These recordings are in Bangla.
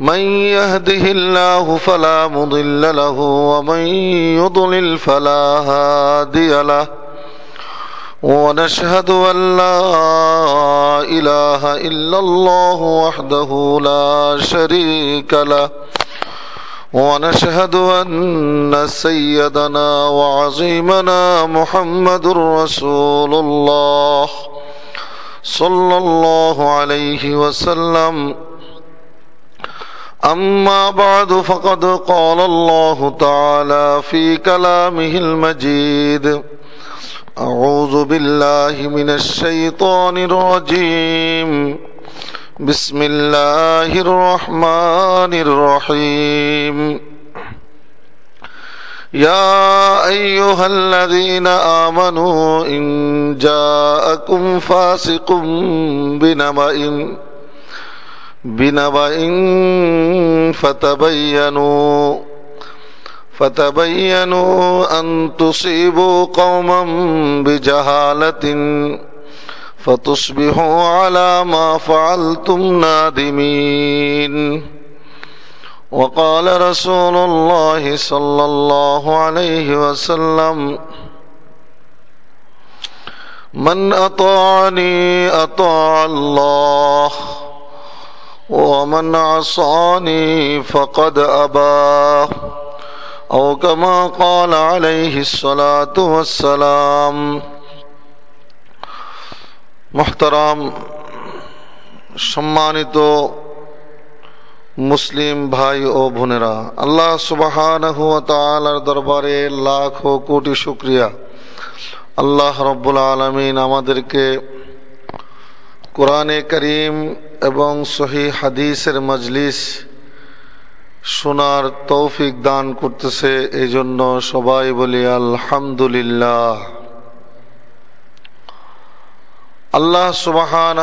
من يهده الله فلا مضل له ومن يضلل فلا هادي له. ونشهد أن لا إله إلا الله وحده لا شريك له. ونشهد أن سيدنا وعظيمنا محمد رسول الله صلى الله عليه وسلم. أما بعد فقد قال الله تعالى في كلامه المجيد أعوذ بالله من الشيطان الرجيم. بسم الله الرحمن الرحيم. يا أيها الذين آمنوا إن جاءكم فاسق بنبأ بنبأ فتبينوا فتبينوا أن تصيبوا قوما بجهالة فتصبحوا على ما فعلتم نادمين. وقال رسول الله صلى الله عليه وسلم من أطاعني أطاع الله ومن عصاني فقد أباه أو كما قال عليه الصلاة والسلام محترم সম্মানিত মুসলিম ভাই ও বোনেরা আল্লাহ সুবহানাহু ওয়া তাআলার দরবারে লাখ কোটি শুকরিয়া আল্লাহ রব্বুল আলামিন আমাদেরকে কোরআনে করিম এবং সহি হাদিসের মজলিস শোনার তৌফিক দান করতেছে এই জন্য সবাই বলি আলহামদুলিল্লাহ। আল্লাহ সুবাহান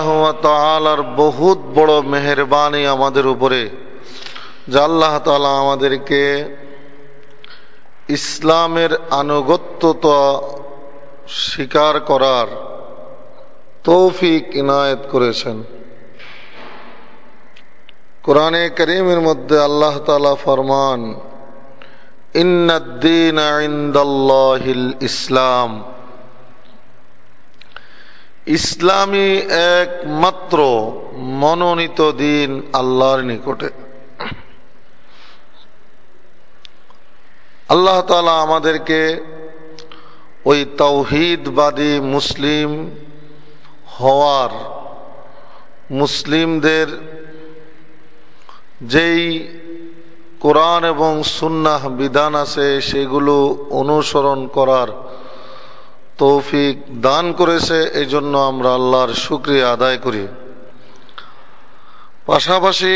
বহুত বড় মেহরবানি আমাদের উপরে, যে আল্লাহ তালা আমাদেরকে ইসলামের আনুগত্যতা স্বীকার করার তৌফিক ইনায়ত করেছেন। কোরআনে করিমের মধ্যে আল্লাহ তালা ফরমান, ইন্নাদ্দিন ইসলাম। ইসলামী একমাত্র মনোনীত দিন আল্লাহর নিকটে। আল্লাহ তালা আমাদেরকে ওই তৌহিদবাদী মুসলিম হওয়ার মুসলিমদের যেই কোরআন এবং সুন্নাহ বিধান আছে, সেগুলো অনুসরণ করার তৌফিক দান করেছে এই জন্য আমরা আল্লাহর শুক্রিয়া আদায় করি। পাশাপাশি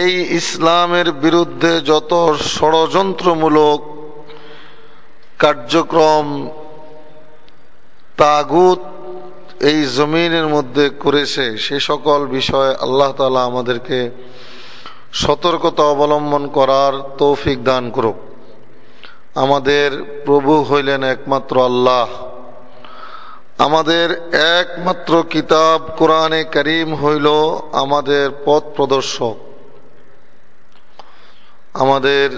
এই ইসলামের বিরুদ্ধে যত ষড়যন্ত্রমূলক কার্যক্রম, তাগুত এই জমিনের মধ্যে করেছে সে সকল বিষয় আল্লাহ তালা আমাদেরকে সতর্কতা অবলম্বন করার তৌফিক দান করুক। আমাদের প্রভু হইলেন একমাত্র আল্লাহ। আমাদের একমাত্র কিতাব কোরআনে করিম হইল আমাদের পথ প্রদর্শক। আমাদের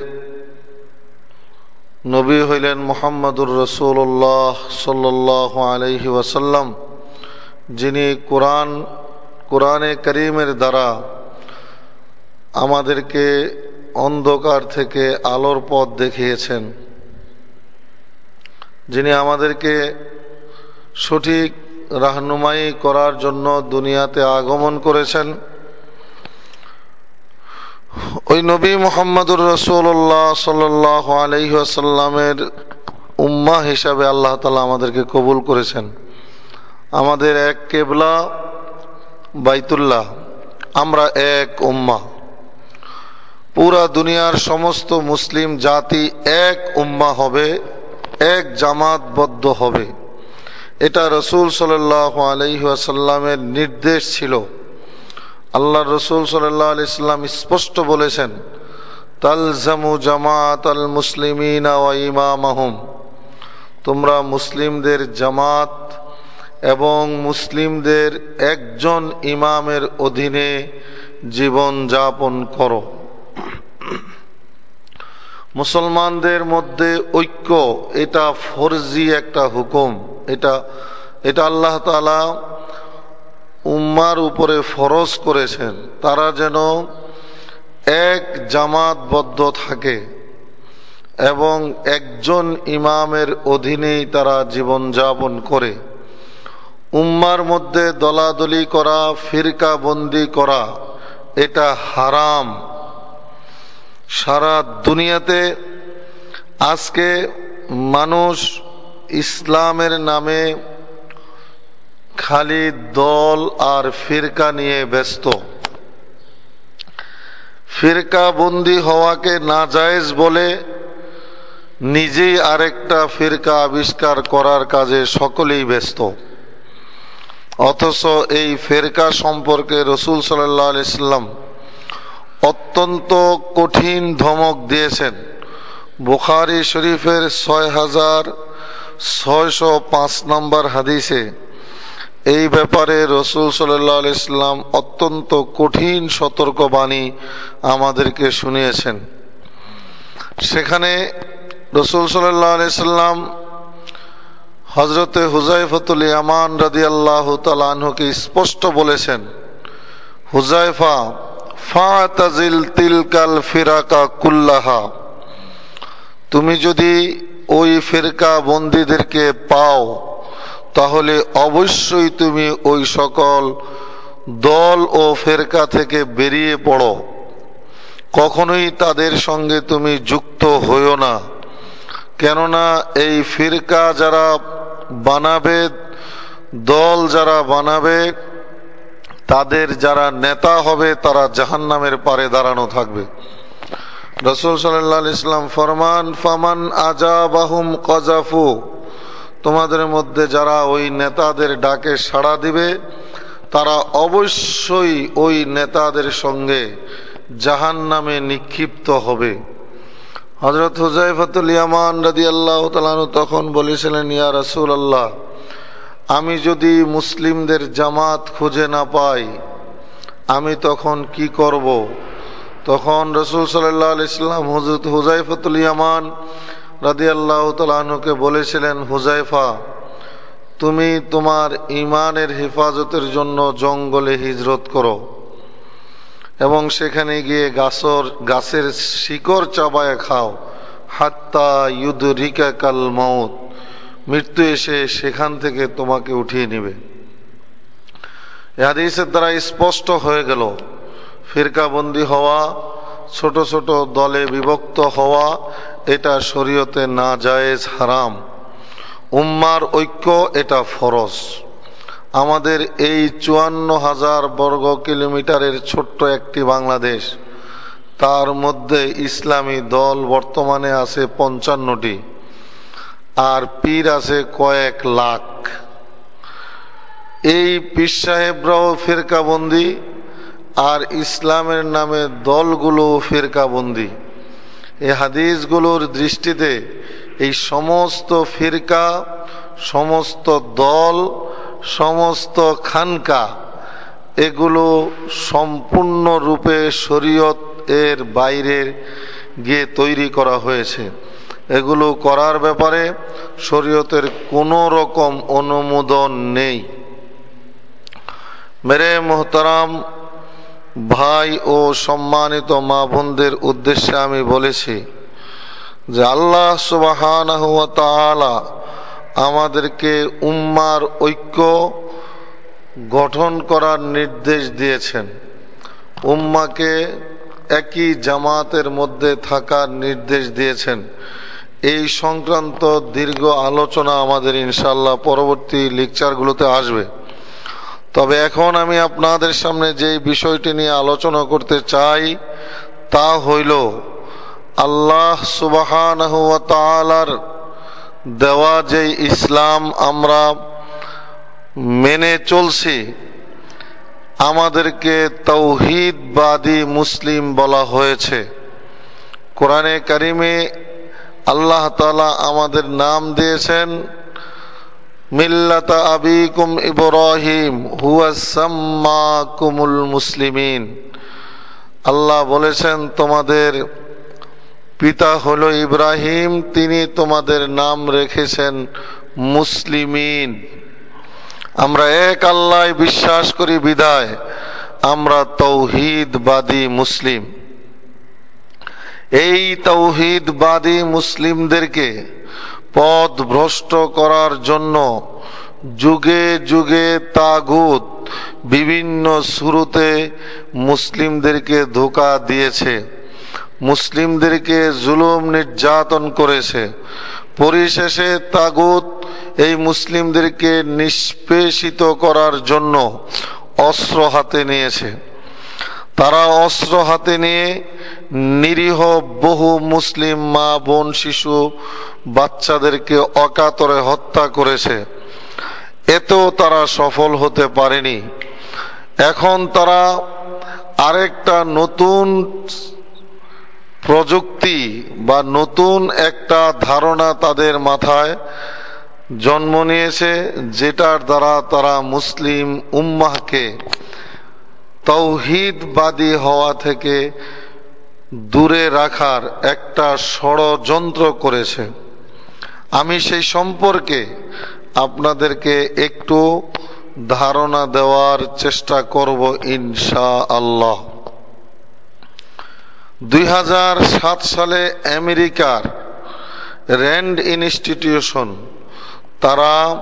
নবী হইলেন মোহাম্মদুর রসুল্লাহ সাল্লাহ আলহি ওয়াসাল্লাম। যিনি কোরআন, কোরআনে করিমের দ্বারা আমাদেরকে অন্ধকার থেকে আলোর পথ দেখিয়েছেন, যিনি আমাদেরকে সঠিক রাহনুমাই করার জন্য দুনিয়াতে আগমন করেছেন। ওই নবী মোহাম্মদুর রসুল্লাহ সাল আলহিহাসাল্লামের উম্মা হিসাবে আল্লাহ তালা আমাদেরকে কবুল করেছেন। আমাদের এক কেবলা বাইতুল্লাহ, আমরা এক উম্মা। পুরা দুনিয়ার সমস্ত মুসলিম জাতি এক উম্মা হবে, এক জামাতবদ্ধ হবে। এটা রসুল সাল্লাহ আলহিহাসাল্লামের নির্দেশ ছিল। আল্লাহ রসুল সাল্লাহ আলাইসাল্লাম স্পষ্ট বলেছেন, তালজামু জামাত আল মুসলিমিনা ইমামাহুম। তোমরা মুসলিমদের জামাত এবং মুসলিমদের একজন ইমামের অধীনে জীবন যাপন করো। মুসলমানদের মধ্যে ঐক্য, এটা ফরজি একটা হুকুম। এটা এটা আল্লাহ তালা উম্মার উপরে ফরজ করেছেন। তারা যেন এক জামাতবদ্ধ থাকে এবং একজন ইমামের অধীনেই তারা জীবনযাপন করে। উম্মার মধ্যে দলাদলি করা ফিরকা বন্দি করা, এটা হারাম। সারা দুনিয়াতে আজকে মানুষ ইসলামের নামে খালি দল আর ফিরকা নিয়ে ব্যস্ত। ফিরকা বন্দি হওয়াকে নাজায়েজ বলে নিজেই আরেকটা ফিরকা আবিষ্কার করার কাজে সকলেই ব্যস্ত। অথচ এই ফেরকা সম্পর্কে রসুল সাল্লাহ ইসলাম অত্যন্ত কঠিন ধমক দিয়েছেন। বুখারি শরীফের ছয় হাজার ছয়শো পাঁচ নম্বর হাদিসে এই ব্যাপারে রসুল সাল্লাহ ইসলাম অত্যন্ত কঠিন সতর্কবাণী আমাদেরকে শুনিয়েছেন। সেখানে রসুল সাল্লাহ আলাইসাল্লাম হজরতে হুজাইফতুল ইয়ামান রাদি আল্লাহ তালকে স্পষ্ট বলেছেন হুজাইফা ফাজিল তিলকাল ফিরাকা কুল্লাহা, তুমি যদি ওই ফিরকা বন্দীদেরকে পাও, তাহলে অবশ্যই তুমি ওই সকল দল ও ফেরকা থেকে বেরিয়ে পড়ো। কখনোই তাদের সঙ্গে তুমি যুক্ত হইও না। কেননা এই ফিরকা যারা বানাবে, দল যারা বানাবে, তাদের যারা নেতা হবে, তারা জাহান নামের পারে দাঁড়ানো থাকবে। রসুল সাল্লাহ ইসলাম ফরমান, ফামান আজা বাহুম কজাফু তোমাদের মধ্যে যারা ওই নেতাদের ডাকে সাড়া দিবে, তারা অবশ্যই ওই নেতাদের সঙ্গে জাহান নামে নিক্ষিপ্ত হবে। হজরত হুজাইফাতুল ইয়ামান রাদি আল্লাহ তালানু তখন বলেছিলেন, ইয়া রসুল আল্লাহ আমি যদি মুসলিমদের জামাত খুঁজে না পাই, আমি তখন কি করব? তখন রসুল সাল্লাহ ইসলাম হজরত হুজাইফাতুল ইয়ামান রাদি আল্লাহ তালানুকে বলেছিলেন হুজাইফা তুমি তোমার ইমানের হেফাজতের জন্য জঙ্গলে হিজরত করো। এবং সেখানে গিয়ে গাছর, গাছের শিকড় চাবায় খাও। হাত্তা ইউদ রিকা কাল মৌত মৃত্যু এসে সেখান থেকে তোমাকে উঠিয়ে নিবে। হাদিসের দ্বারা স্পষ্ট হয়ে গেল, ফিরকাবন্দি হওয়া, ছোট ছোট দলে বিভক্ত হওয়া, এটা শরীয়তে না জায়েজ হারাম। উম্মার ঐক্য এটা ফরজ। আমাদের এই চুয়ান্ন হাজার বর্গ কিলোমিটারের ছোট্ট একটি বাংলাদেশ, তার মধ্যে ইসলামী দল বর্তমানে আছে পঞ্চান্নটি, আর পীর আছে কয়েক লাখ। এই পীর সাহেবরাও ফেরকাবন্দি, আর ইসলামের নামে দলগুলো ফেরকাবন্দি। এই হাদিসগুলোর দৃষ্টিতে এই সমস্ত ফিরকা, সমস্ত দল সমস্ত খানকা, এগুলো সম্পূর্ণরূপে শরীয়ত এর বাইরে গিয়ে তৈরি করা হয়েছে। এগুলো করার ব্যাপারে শরীয়তের কোনো রকম অনুমোদন নেই। মেরে মোহতারাম, ভাই ও সম্মানিত মা বোনদের উদ্দেশ্যে আমি বলেছি যে আল্লাহ সুবাহান আমাদেরকে উম্মার ঐক্য গঠন করার নির্দেশ দিয়েছেন। উম্মাকে একই জামাতের মধ্যে থাকার নির্দেশ দিয়েছেন। এই সংক্রান্ত দীর্ঘ আলোচনা আমাদের ইনশাল্লাহ পরবর্তী লেকচারগুলোতে আসবে। তবে এখন আমি আপনাদের সামনে যে বিষয়টি নিয়ে আলোচনা করতে চাই, তা হইল, আল্লাহ সুবাহান দেওয়া যে ইসলাম আমরা মেনে চলছি। আমাদেরকে তৌহিদবাদী মুসলিম বলা হয়েছে। কোরআনে কারিমে আল্লাহ তালা আমাদের নাম দিয়েছেন, মিল্লাতা আবিকুম ইব্রাহিম কুমুল মুসলিমিন। আল্লাহ বলেছেন, তোমাদের পিতা হলো ইব্রাহিম, তিনি তোমাদের নাম রেখেছেন মুসলিমিন। আমরা এক আল্লাহ বিশ্বাস করি বিদায়, আমরা তৌহিদবাদী মুসলিম। এই তৌহিদবাদী মুসলিমদেরকে পথ ভ্রষ্ট করার জন্য যুগে যুগে তাগুত বিভিন্ন শুরুতে মুসলিমদেরকে ধোকা দিয়েছে। মুসলিমদেরকে জুলুম নির্যাতন করেছে। পরিশেষে তাগুত এই মুসলিমদেরকে নিষ্পেষিত করার জন্য অস্ত্র হাতে নিয়েছে। তারা অস্ত্র হাতে নিয়ে নিরীহ বহু মুসলিম মা, বোন, শিশু, বাচ্চাদেরকে অকাতরে হত্যা করেছে। এতেও তারা সফল হতে পারেনি। এখন তারা আরেকটা নতুন প্রযুক্তি বা নতুন একটা ধারণা তাদের মাথায় জন্ম নিয়েছে, যেটার দ্বারা তারা মুসলিম উম্মাহকে তৌহিদবাদী হওয়া থেকে দূরে রাখার একটা ষড়যন্ত্র করেছে। আমি সেই সম্পর্কে আপনাদেরকে একটু ধারণা দেওয়ার চেষ্টা করব ইনশা আল্লাহ দুই হাজার সাত সালে আমেরিকার র্যান্ড ইনস্টিটিউশন, তারা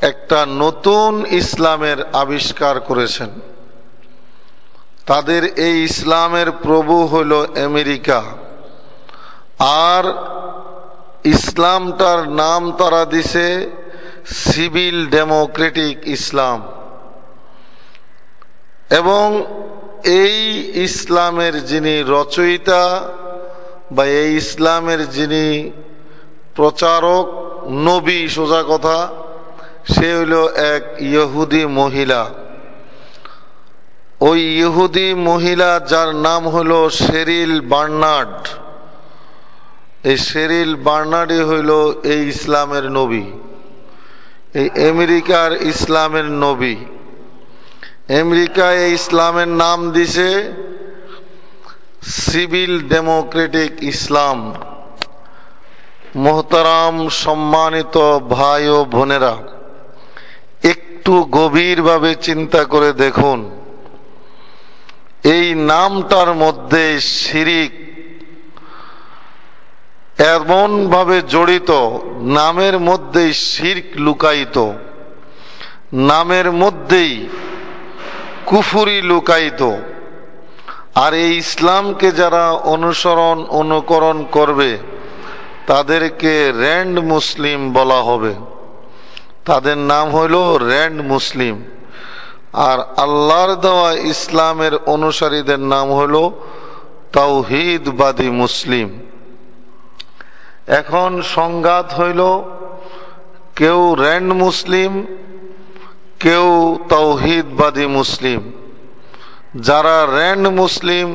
একটা নতুন ইসলামের আবিষ্কার করেছেন। তাদের এই ইসলামের প্রভু হল আমেরিকা। আর ইসলামটার নাম তারা দিছে সিভিল ডেমোক্রেটিক ইসলাম। এবং এই ইসলামের যিনি রচয়িতা বা এই ইসলামের যিনি প্রচারক, নবী সোজা কথা, সে হইল এক ইহুদি মহিলা। ওই ইহুদি মহিলা যার নাম হল শেরিল বার্নার্ড। এই শেরিল বার্নার্ডই হইল এই ইসলামের নবী। এই আমেরিকার ইসলামের নবী। আমেরিকা এই ইসলামের নাম দিছে সিভিল ডেমোক্রেটিক ইসলাম। মোহতারাম সম্মানিত ভাই ও বোনেরা, একটু গভীরভাবে চিন্তা করে দেখুন। এই নামটার মধ্যে শিরিক এমন ভাবে জড়িত, নামের মধ্যেই শির্ক লুকায়িত। নামের মধ্যেই কুফুরি লুকায়িত। আর এই ইসলামকে যারা অনুসরণ, অনুকরণ করবে, তাদেরকে র্যান্ড মুসলিম বলা হবে। তাদের নাম হইল র্যান্ড মুসলিম। আর আল্লাহর দেওয়া ইসলামের অনুসারীদের নাম হল তাওহিদবাদী মুসলিম। এখন সংঘাত হইল, কেউ র্যান্ড মুসলিম কেউ তৌহিদবাদী মুসলিম। যারা র্যান্ড মুসলিম,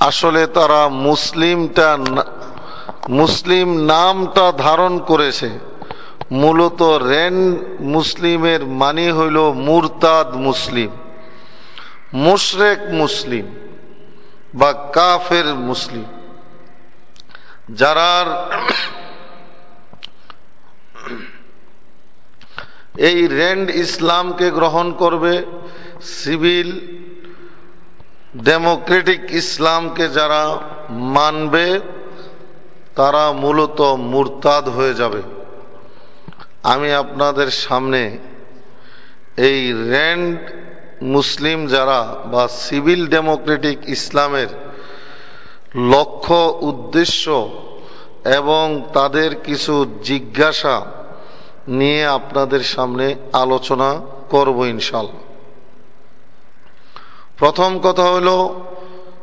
আসলে তারা মুসলিমটা মুসলিম নামটা ধারণ করেছে। মূলত রেন মুসলিমের মানি হইল মুরতাদ মুসলিম, মুশরেক মুসলিম বা কাফের মুসলিম। যারা এই রেন্ড ইসলামকে গ্রহণ করবে সিভিল ডেমোক্রেটিক ইসলামকে যারা মানবে, তারা মূলত মুরতাদ হয়ে যাবে। আমি আপনাদের সামনে এই র্যান্ড মুসলিম যারা বা সিভিল ডেমোক্রেটিক ইসলামের লক্ষ্য, উদ্দেশ্য এবং তাদের কিছু জিজ্ঞাসা নিয়ে আপনাদের সামনে আলোচনা করব ইনশাল প্রথম কথা হল,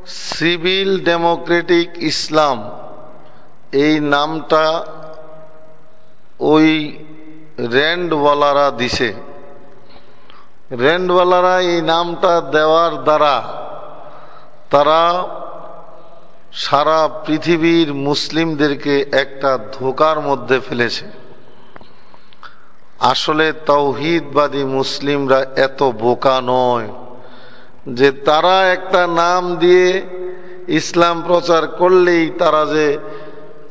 সিভিল ডেমোক্রেটিক ইসলাম, এই নামটা ওই র্যান্ডওয়ালারা দিছে। র্যান্ডওয়ালারা এই নামটা দেওয়ার দ্বারা তারা সারা পৃথিবীর মুসলিমদেরকে একটা ধোকার মধ্যে ফেলেছে। আসলে তৌহিদবাদী মুসলিমরা এত বোকা নয় যে তারা একটা নাম দিয়ে ইসলাম প্রচার করলেই তারা যে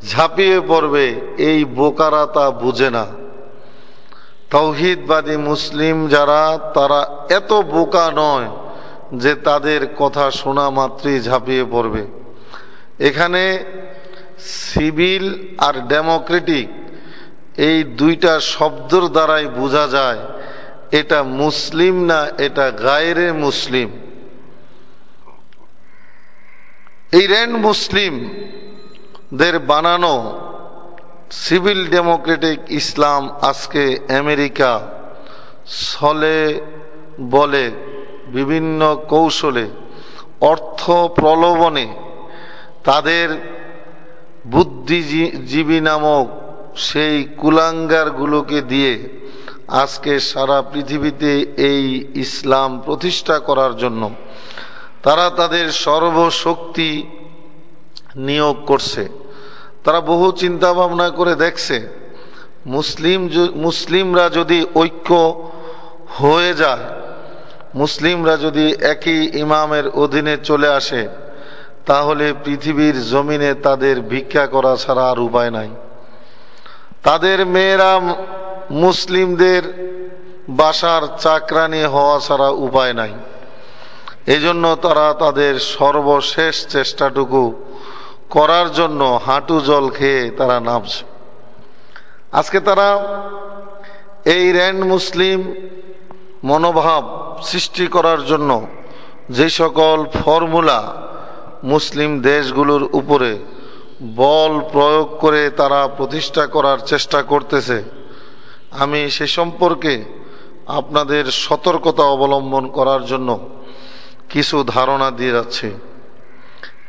ঝাঁপিয়ে পড়বে, এই বোকারা তা বুঝে না। তৌহিদবাদী মুসলিম যারা, তারা এত বোকা নয় যে তাদের কথা শোনা মাত্রই ঝাঁপিয়ে পড়বে। এখানে সিভিল আর ডেমোক্রেটিক এই দুইটা শব্দর দ্বারাই বোঝা যায়, এটা মুসলিম না এটা গায়রে মুসলিম। এই র্যান্ড মুসলিমদের বানানো সিভিল ডেমোক্রেটিক ইসলাম আজকে আমেরিকা ছলে বলে বিভিন্ন কৌশলে, অর্থ প্রলোভনে তাদের বুদ্ধিজীবী নামক সেই কুলাঙ্গারগুলোকে দিয়ে আজকে সারা পৃথিবীতে এই ইসলাম প্রতিষ্ঠা করার জন্য তারা তাদের সর্বশক্তি নিয়োগ করছে। তারা বহু চিন্তা ভাবনা করে দেখছে। মুসলিম মুসলিমরা যদি ঐক্য হয়ে যায়, মুসলিমরা যদি একই ইমামের অধীনে চলে আসে, তাহলে পৃথিবীর জমিনে তাদের ভিক্ষা করা ছাড়া আর উপায় নাই। তাদের মেয়েরা মুসলিমদের বাসার চাকরানি হওয়া ছাড়া উপায় নাই। এজন্য তারা তাদের সর্বশেষ চেষ্টাটুকু করার জন্য হাঁটু জল খেয়ে তারা নামছে। আজকে তারা এই র্যান্ড মুসলিম মনোভাব সৃষ্টি করার জন্য যে সকল ফর্মুলা মুসলিম দেশগুলোর উপরে বল প্রয়োগ করে তারা প্রতিষ্ঠা করার চেষ্টা করতেছে। আমি সে সম্পর্কে আপনাদের সতর্কতা অবলম্বন করার জন্য কিছু ধারণা দিয়ে যাচ্ছে।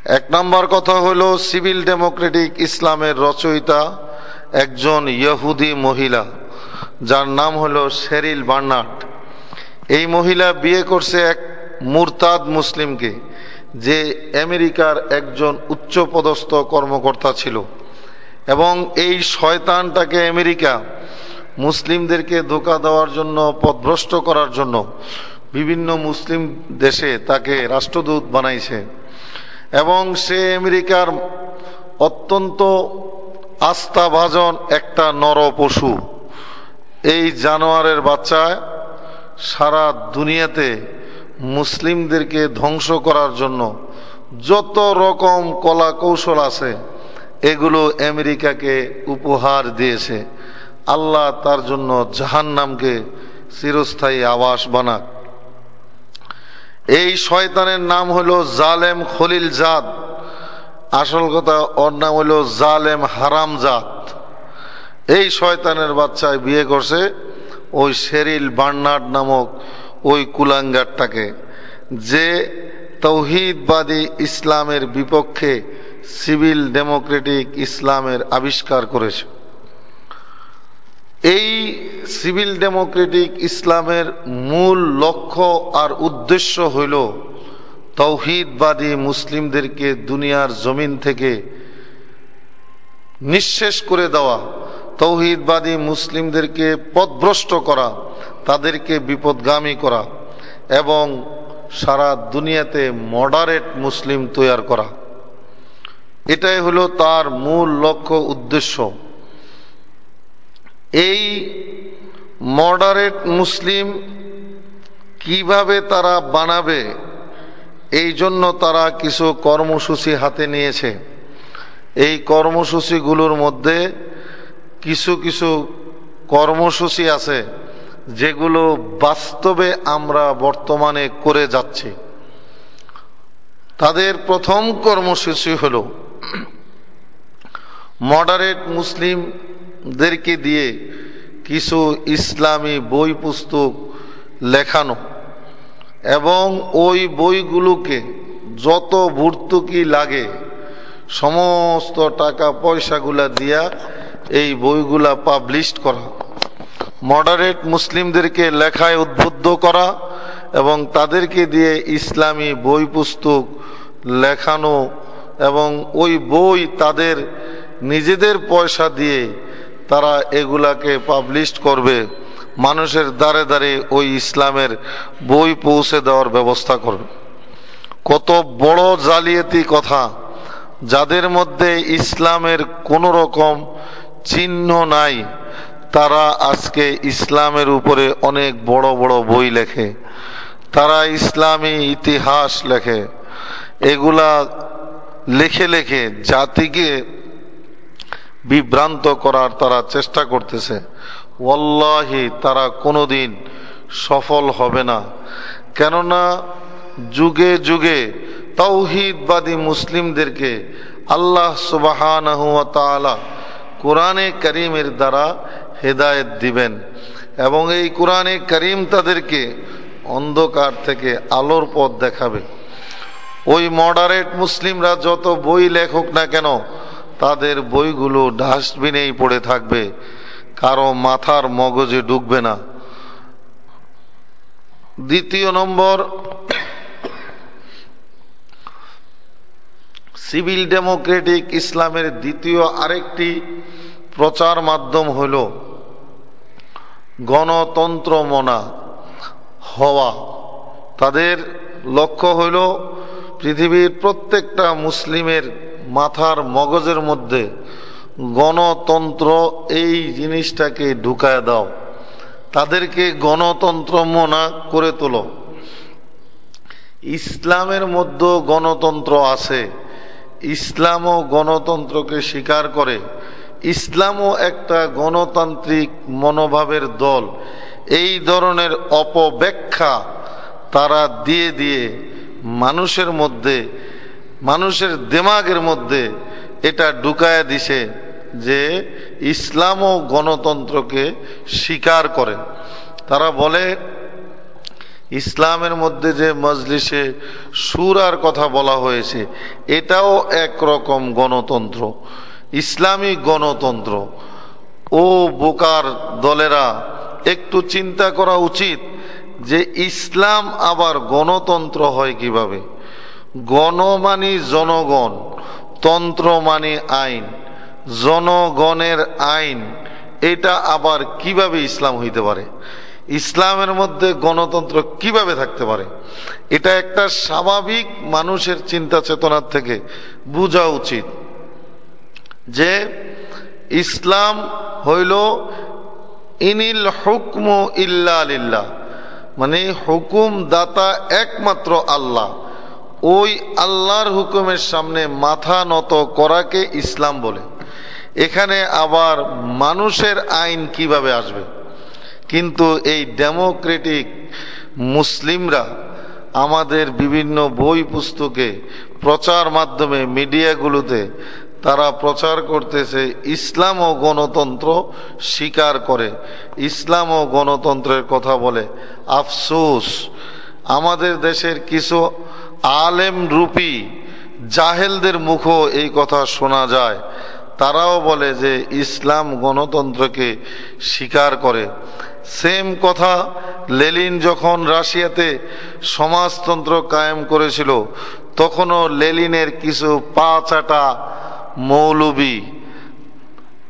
এক নম্বর কথা হলো, সিভিল ডেমোক্রেটিক ইসলামের রচয়িতা একজন ইহুদি মহিলা, যার নাম হলো শেরিল বার্নার্ড। এই মহিলা বিয়ে করছে এক মুরতাদ মুসলিমকে। যে আমেরিকার একজন উচ্চপদস্থ কর্মকর্তা ছিল। এবং এই শয়তানটাকে আমেরিকা মুসলিমদেরকে ধোকা দেওয়ার জন্য পথভ্রষ্ট করার জন্য বিভিন্ন মুসলিম দেশে তাকে রাষ্ট্রদূত বানাইছে। এবং সে আমেরিকার অত্যন্ত আস্থাভাজন একটা নর পশু এই জানোয়ারের বাচ্চা সারা দুনিয়াতে মুসলিমদেরকে ধ্বংস করার জন্য যত রকম কলা কৌশল আছে, এগুলো আমেরিকাকে উপহার দিয়েছে। আল্লাহ তার জন্য জাহান্নামকে চিরস্থায়ী আবাস বানাক। এই শয়তানের নাম হলো জালেম খলিল জাত। আসল কথা, ওর নাম হলো জালেম হারাম জাত। এই শয়তানের বাচ্চায় বিয়ে করছে ওই শেরিল বার্নার্ড নামক ওই কুলাঙ্গারটাকে। যে তৌহিদবাদী ইসলামের বিপক্ষে সিভিল ডেমোক্রেটিক ইসলামের আবিষ্কার করেছে। এই সিভিল ডেমোক্রেটিক ইসলামের মূল লক্ষ্য আর উদ্দেশ্য হইল তৌহিদবাদী মুসলিমদেরকে দুনিয়ার জমিন থেকে নিঃশেষ করে দেওয়া, তৌহিদবাদী মুসলিমদেরকে পথভ্রষ্ট করা তাদেরকে বিপদগামী করা এবং সারা দুনিয়াতে মডারেট মুসলিম তৈয়ার করা। এটাই হলো তার মূল লক্ষ্য, উদ্দেশ্য। এই মডারেট মুসলিম কীভাবে তারা বানাবে, এই জন্য তারা কিছু কর্মসূচি হাতে নিয়েছে। এই কর্মসূচিগুলোর মধ্যে কিছু কিছু কর্মসূচি আছে। যেগুলো বাস্তবে আমরা বর্তমানে করে যাচ্ছি। তাদের প্রথম কর্মসূচি হল মডারেট মুসলিমদেরকে দিয়ে কিছু ইসলামী বই পুস্তক লেখানো এবং ওই বইগুলোকে যত ভর্তুকি লাগে, সমস্ত টাকা পয়সাগুলা দিয়া এই বইগুলা পাবলিশ করা। মডারেট মুসলিমদেরকে লেখায় উদ্বুদ্ধ করা এবং তাদেরকে দিয়ে ইসলামী বই পুস্তক লেখানো এবং ওই বই তাদের নিজেদের পয়সা দিয়ে তারা এগুলাকে পাবলিশ করবে, মানুষের দ্বারে দ্বারে ওই ইসলামের বই পৌঁছে দেওয়ার ব্যবস্থা করবে। কত বড় জালিয়াতি কথা, যাদের মধ্যে ইসলামের কোন রকম চিহ্ন নাই। তারা আজকে ইসলামের উপরে অনেক বড় বড় বই লেখে। তারা ইসলামী ইতিহাস লেখে। এগুলা লেখে লেখে জাতিকে বিভ্রান্ত করার তারা চেষ্টা করতেছে। ওয়াল্লাহি, তারা কোনোদিন সফল হবে না। কেননা যুগে যুগে তৌহিদবাদী মুসলিমদেরকে আল্লাহ সুবাহান কোরআনে করিমের দ্বারা হেদায়ত দিবেন। এবং এই কোরআনে করিম তাদেরকে অন্ধকার থেকে আলোর পথ দেখাবে। ওই মডারেট মুসলিমরা যত বই লেখক না কেন, তাদের বইগুলো ডাস্টবিনেই পড়ে থাকবে। কারও মাথার মগজে ঢুকবে না। দ্বিতীয় নম্বর, সিভিল ডেমোক্রেটিক ইসলামের দ্বিতীয় আরেকটি প্রচার মাধ্যম হল গণতন্ত্র মনা হওয়া। তাদের লক্ষ্য হইল পৃথিবীর প্রত্যেকটা মুসলিমের মাথার মগজের মধ্যে গণতন্ত্র, এই জিনিসটাকে ঢুকায় দাও। তাদেরকে গণতন্ত্র মনা করে তোলো। ইসলামের মধ্যে গণতন্ত্র আছে। ইসলামও গণতন্ত্রকে স্বীকার করে। ইসলামও একটা গণতান্ত্রিক মনোভাবের দল। এই ধরনের অপব্যাখ্যা তারা দিয়ে দিয়ে মানুষের মধ্যে, মানুষের দেমাগের মধ্যে এটা ঢুকায় দিছে যে ইসলামও গণতন্ত্রকে স্বীকার করে। তারা বলে, ইসলামের মধ্যে যে মজলিসে সুরার কথা বলা হয়েছে, এটাও একরকম গণতন্ত্র। ইসলামী গণতন্ত্র। ও বোকার দলেরা, একটু চিন্তা করা উচিত যে ইসলাম আবার গণতন্ত্র হয় কীভাবে? গণ মানি জনগণ তন্ত্র মানি আইন, জনগণের আইন, এটা আবার কীভাবে ইসলাম হইতে পারে? ইসলামের মধ্যে গণতন্ত্র কীভাবে থাকতে পারে? এটা একটা স্বাভাবিক মানুষের চিন্তা চেতনার থেকে বোঝা উচিত। যে ইসলাম হইল ইনিল হুকম ইল্লা মানে হুকুম দাতা একমাত্র আল্লাহ। ওই আল্লাহর হুকুমের সামনে মাথা নত করাকে ইসলাম বলে। এখানে আবার মানুষের আইন কীভাবে আসবে? কিন্তু এই ডেমোক্রেটিক মুসলিমরা আমাদের বিভিন্ন বই পুস্তকে প্রচার মাধ্যমে মিডিয়াগুলোতে তারা প্রচার করতেছে ইসলাম ও গণতন্ত্র স্বীকার করে। ইসলাম ও গণতন্ত্রের কথা বলে। আফসোস, আমাদের দেশের কিছু আলেম রূপী জাহেলদের মুখও এই কথা শোনা যায়। তারাও বলে যে ইসলাম গণতন্ত্রকে স্বীকার করে। সেম কথা লেলিন যখন রাশিয়াতে সমাজতন্ত্র কায়েম করেছিল, তখনও লেলিনের কিছু পা চাটা মৌলবী,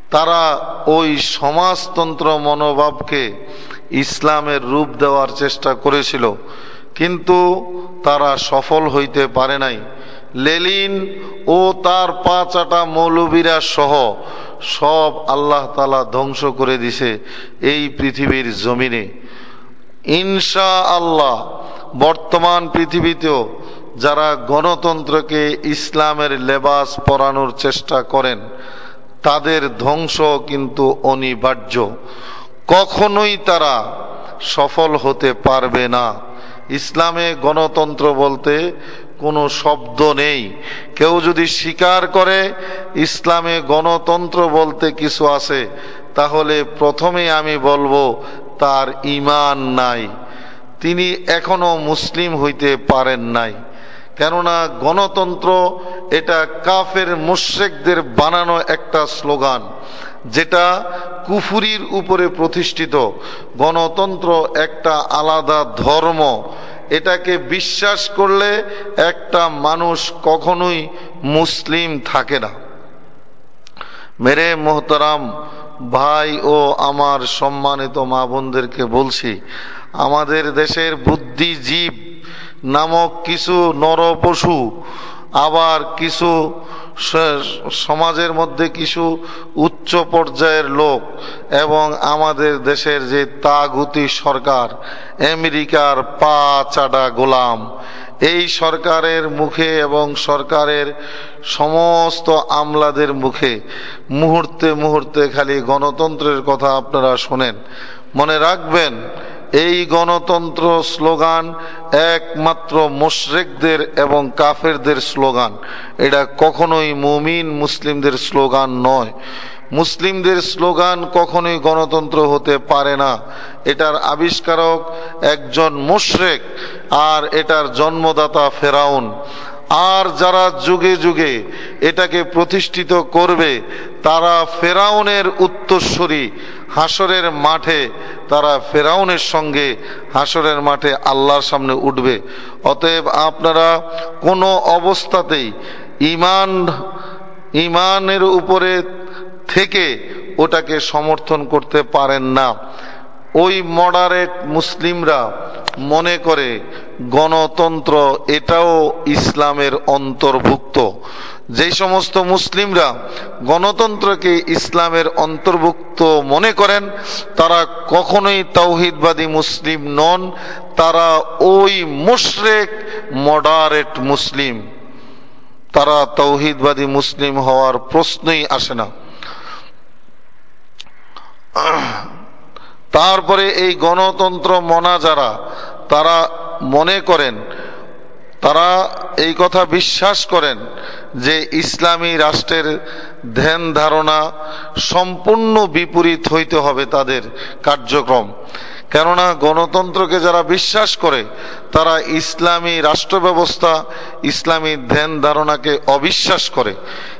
তারা ওই সমাজতন্ত্র মনোভাবকে ইসলামের রূপ দেওয়ার চেষ্টা করেছিল, কিন্তু তারা সফল হইতে পারে নাই। লেলিন ও তার পা চাটা মৌলবীরা সহ সব আল্লাহ তালা ধ্বংস করে দিছে এই পৃথিবীর জমিনে। ইনশা আল্লাহ বর্তমান পৃথিবীতেও যারা গণতন্ত্রকে ইসলামের লেবাস পরানোর চেষ্টা করেন, তাদের ধ্বংস কিন্তু অনিবার্য। কখনোই তারা সফল হতে পারবে না। ইসলামে গণতন্ত্র বলতে কোনো শব্দ নেই। কেউ যদি স্বীকার করে ইসলামে গণতন্ত্র বলতে কিছু আছে, তাহলে প্রথমে আমি বলব তার ইমান নাই। তিনি এখনও মুসলিম হইতে পারেন নাই। কেননা গণতন্ত্র এটা কাফের মুশ্রেকদের বানানো একটা স্লোগান, যেটা কুফুরির উপরে প্রতিষ্ঠিত। গণতন্ত্র একটা আলাদা ধর্ম। এটাকে বিশ্বাস করলে একটা মানুষ কখনোই মুসলিম থাকে না। মেরে মোহতারাম, ভাই ও আমার সম্মানিত মা বোনদেরকে বলছি, আমাদের দেশের বুদ্ধিজীব নামক কিছু নর পশু আবার কিছু সমাজের মধ্যে কিছু উচ্চ পর্যায়ের লোক এবং আমাদের দেশের যে তাগুতি সরকার, আমেরিকার পা চাডা গোলাম, এই সরকারের মুখে এবং সরকারের সমস্ত আমলাদের মুখে মুহূর্তে মুহূর্তে খালি গণতন্ত্রের কথা আপনারা শোনেন। মনে রাখবেন এই গণতন্ত্র স্লোগান একমাত্র মোশরেকদের এবং কাফেরদের স্লোগান। এটা কখনোই মুমিন মুসলিমদের স্লোগান নয়। মুসলিমদের স্লোগান কখনোই গণতন্ত্র হতে পারে না। এটার আবিষ্কারক একজন মুশরেক, আর এটার জন্মদাতা ফেরাউন। আর যারা যুগে যুগে এটাকে প্রতিষ্ঠিত করবে, তারা ফেরাউনের উত্তরস্বরী হাসরের মাঠে তারা ফেরাউনের সঙ্গে হাসরের মাঠে আল্লাহর সামনে উঠবে। অতএব আপনারা কোনো অবস্থাতেই ইমান, ইমানের উপরে থেকে ওটাকে সমর্থন করতে পারেন না। ওই মডারেট মুসলিমরা মনে করে গণতন্ত্র এটাও ইসলামের অন্তর্ভুক্ত। যে সমস্ত মুসলিমরা গণতন্ত্রকে ইসলামের অন্তর্ভুক্ত মনে করেন, তারা কখনোই তৌহিদবাদী মুসলিম নন, তারা ওই মুশরেক মডারেট মুসলিম। তারা তৌহিদবাদী মুসলিম হওয়ার প্রশ্নই আসে না। তারপরে এই গণতন্ত্র মনা যারা, তারা মনে করেন, তারা এই কথা বিশ্বাস করেন যে ইসলামী রাষ্ট্রের ধ্যান ধারণা সম্পূর্ণ বিপরীত হইতে হবে তাদের কার্যক্রম। কেননা গণতন্ত্রকে যারা বিশ্বাস করে, তারা ইসলামী রাষ্ট্র ব্যবস্থা ইসলামী ধ্যান ধারণাকে অবিশ্বাস করে।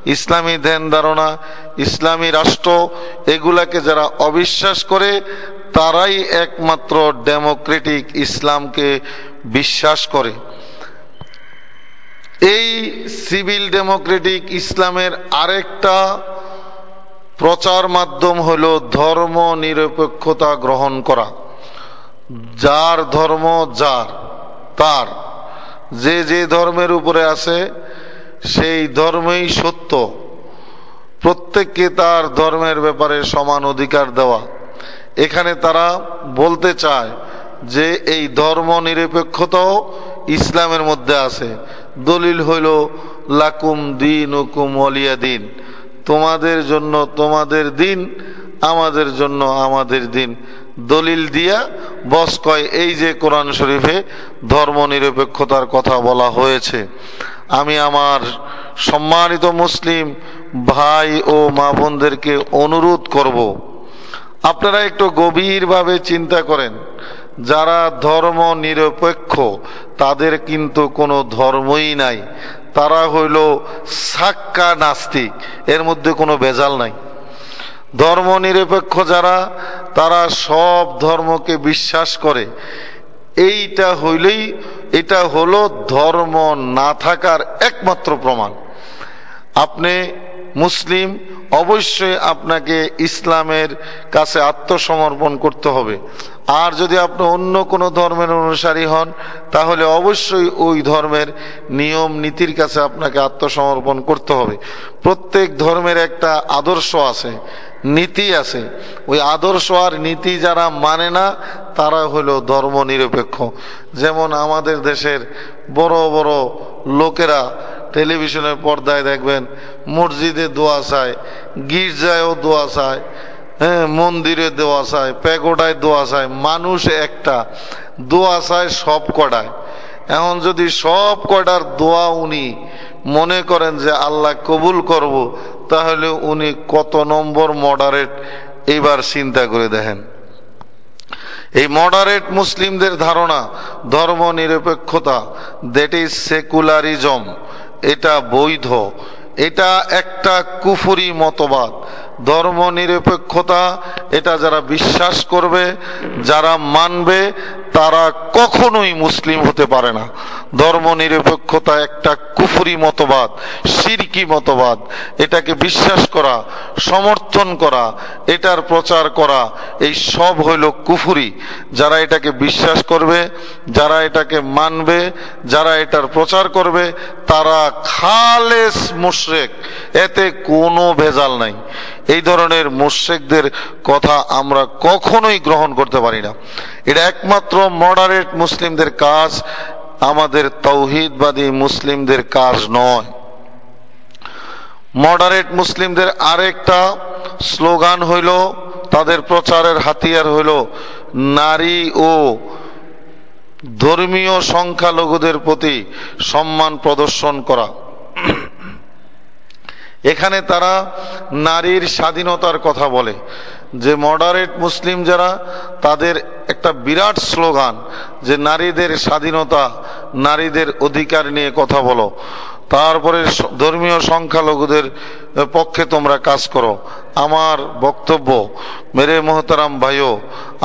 ইসলামী ধ্যান ধারণা, ইসলামী রাষ্ট্র এগুলাকে যারা অবিশ্বাস করে, তারাই একমাত্র ডেমোক্রেটিক ইসলামকে বিশ্বাস করে। এই সিভিল ডেমোক্রেটিক ইসলামের আরেকটা প্রচার মাধ্যম হল ধর্ম নিরপেক্ষতা গ্রহণ করা। যার ধর্ম যার, তার। যে যে ধর্মের উপরে আছে, সেই ধর্মেই সত্য। প্রত্যেককে তার ধর্মের ব্যাপারে সমান অধিকার দেওয়া। এখানে তারা বলতে চায় যে, এই ধর্ম নিরপেক্ষতাও ইসলামের মধ্যে আছে। দলিল হইল, লাকুম দিন হুকুম অলিয়া দিন। তোমাদের জন্য তোমাদের দিন, আমাদের জন্য আমাদের দিন। দলিল দিয়া বস কয়, এই যে কোরআন শরীফে ধর্ম নিরপেক্ষতার কথা বলা হয়েছে, আমি আমার সম্মানিত মুসলিম ভাই ও মা বোনদেরকে অনুরোধ করব, আপনারা একটু গভীরভাবে চিন্তা করেন, যারা ধর্ম নিরপেক্ষ তাদের কিন্তু কোনো ধর্মই নাই, তারা হইল সাক্কা নাস্তিক এর মধ্যে কোনো বেজাল নাই। ধর্ম নিরপেক্ষ যারা, তারা সব ধর্মকে বিশ্বাস করে। এইটা হইলেই, এটা হলো ধর্ম না থাকার একমাত্র প্রমাণ। আপনি মুসলিম, অবশ্যই আপনাকে ইসলামের কাছে আত্মসমর্পণ করতে হবে। আর যদি আপনি অন্য কোনো ধর্মের অনুসারী হন, তাহলে অবশ্যই ওই ধর্মের নিয়ম নীতির কাছে আপনাকে আত্মসমর্পণ করতে হবে। প্রত্যেক ধর্মের একটা আদর্শ আছে, নীতি আছে। ওই আদর্শ আর নীতি যারা মানে না, তারা হলো ধর্ম নিরপেক্ষ যেমন আমাদের দেশের বড় বড় লোকেরা টেলিভিশনের পর্দায় দেখবেন, মসজিদে দোয়া চায়, গির্জায়ও দোয়া চায় হ্যাঁ মন্দিরে দোয়া চায়, প্যাগোডায় দোয়া চায়, মানুষ একটা, দোয়া চায় সব কটায় এখন যদি সব কটার দোয়া উনি মনে করেন যে আল্লাহ কবুল করব, তাহলে উনি কত নম্বর মডারেট এবার চিন্তা করে দেখেন। এই মডারেট মুসলিমদের ধারণা ধর্ম নিরপেক্ষতা দ্যাট ইজ সেকুলারিজম এটা বৈধ। এটা একটা কুফুরি মতবাদ। ধর্ম নিরপেক্ষতা এটা যারা বিশ্বাস করবে যারা মানবে তারা কখনোই মুসলিম হতে পারে না। ধর্ম নিরপেক্ষতা একটা কুফুরি মতবাদ, সিরকি মতবাদ। এটাকে বিশ্বাস করা, সমর্থন করা, এটার প্রচার করা, এই সব হইল কুফুরি। যারা এটাকে বিশ্বাস করবে, যারা এটাকে মানবে, যারা এটার প্রচার করবে, তারা খালেস মুশরেক। এতে কোনো ভেজাল নাই। এই ধরনের মুশ্রেকদের কথা আমরা কখনোই গ্রহণ করতে পারি না। এটা একমাত্র মডারেট মুসলিমদের কাজ, আমাদের তৌহিদবাদী মুসলিমদের কাজ নয়। মডারেট মুসলিমদের আরেকটা স্লোগান হইল, তাদের প্রচারের হাতিয়ার হইল নারী ও ধর্মীয় সংখ্যালঘুদের প্রতি সম্মান প্রদর্শন করা। এখানে তারা নারীর স্বাধীনতার কথা বলে। যে মডারেট মুসলিম যারা, তাদের একটা বিরাট স্লোগান যে নারীদের স্বাধীনতা, নারীদের অধিকার নিয়ে কথা বলো। তারপরে ধর্মীয় সংখ্যালঘুদের পক্ষে তোমরা কাজ করো। আমার বক্তব্য, মেরে মোহতারাম ভাইও,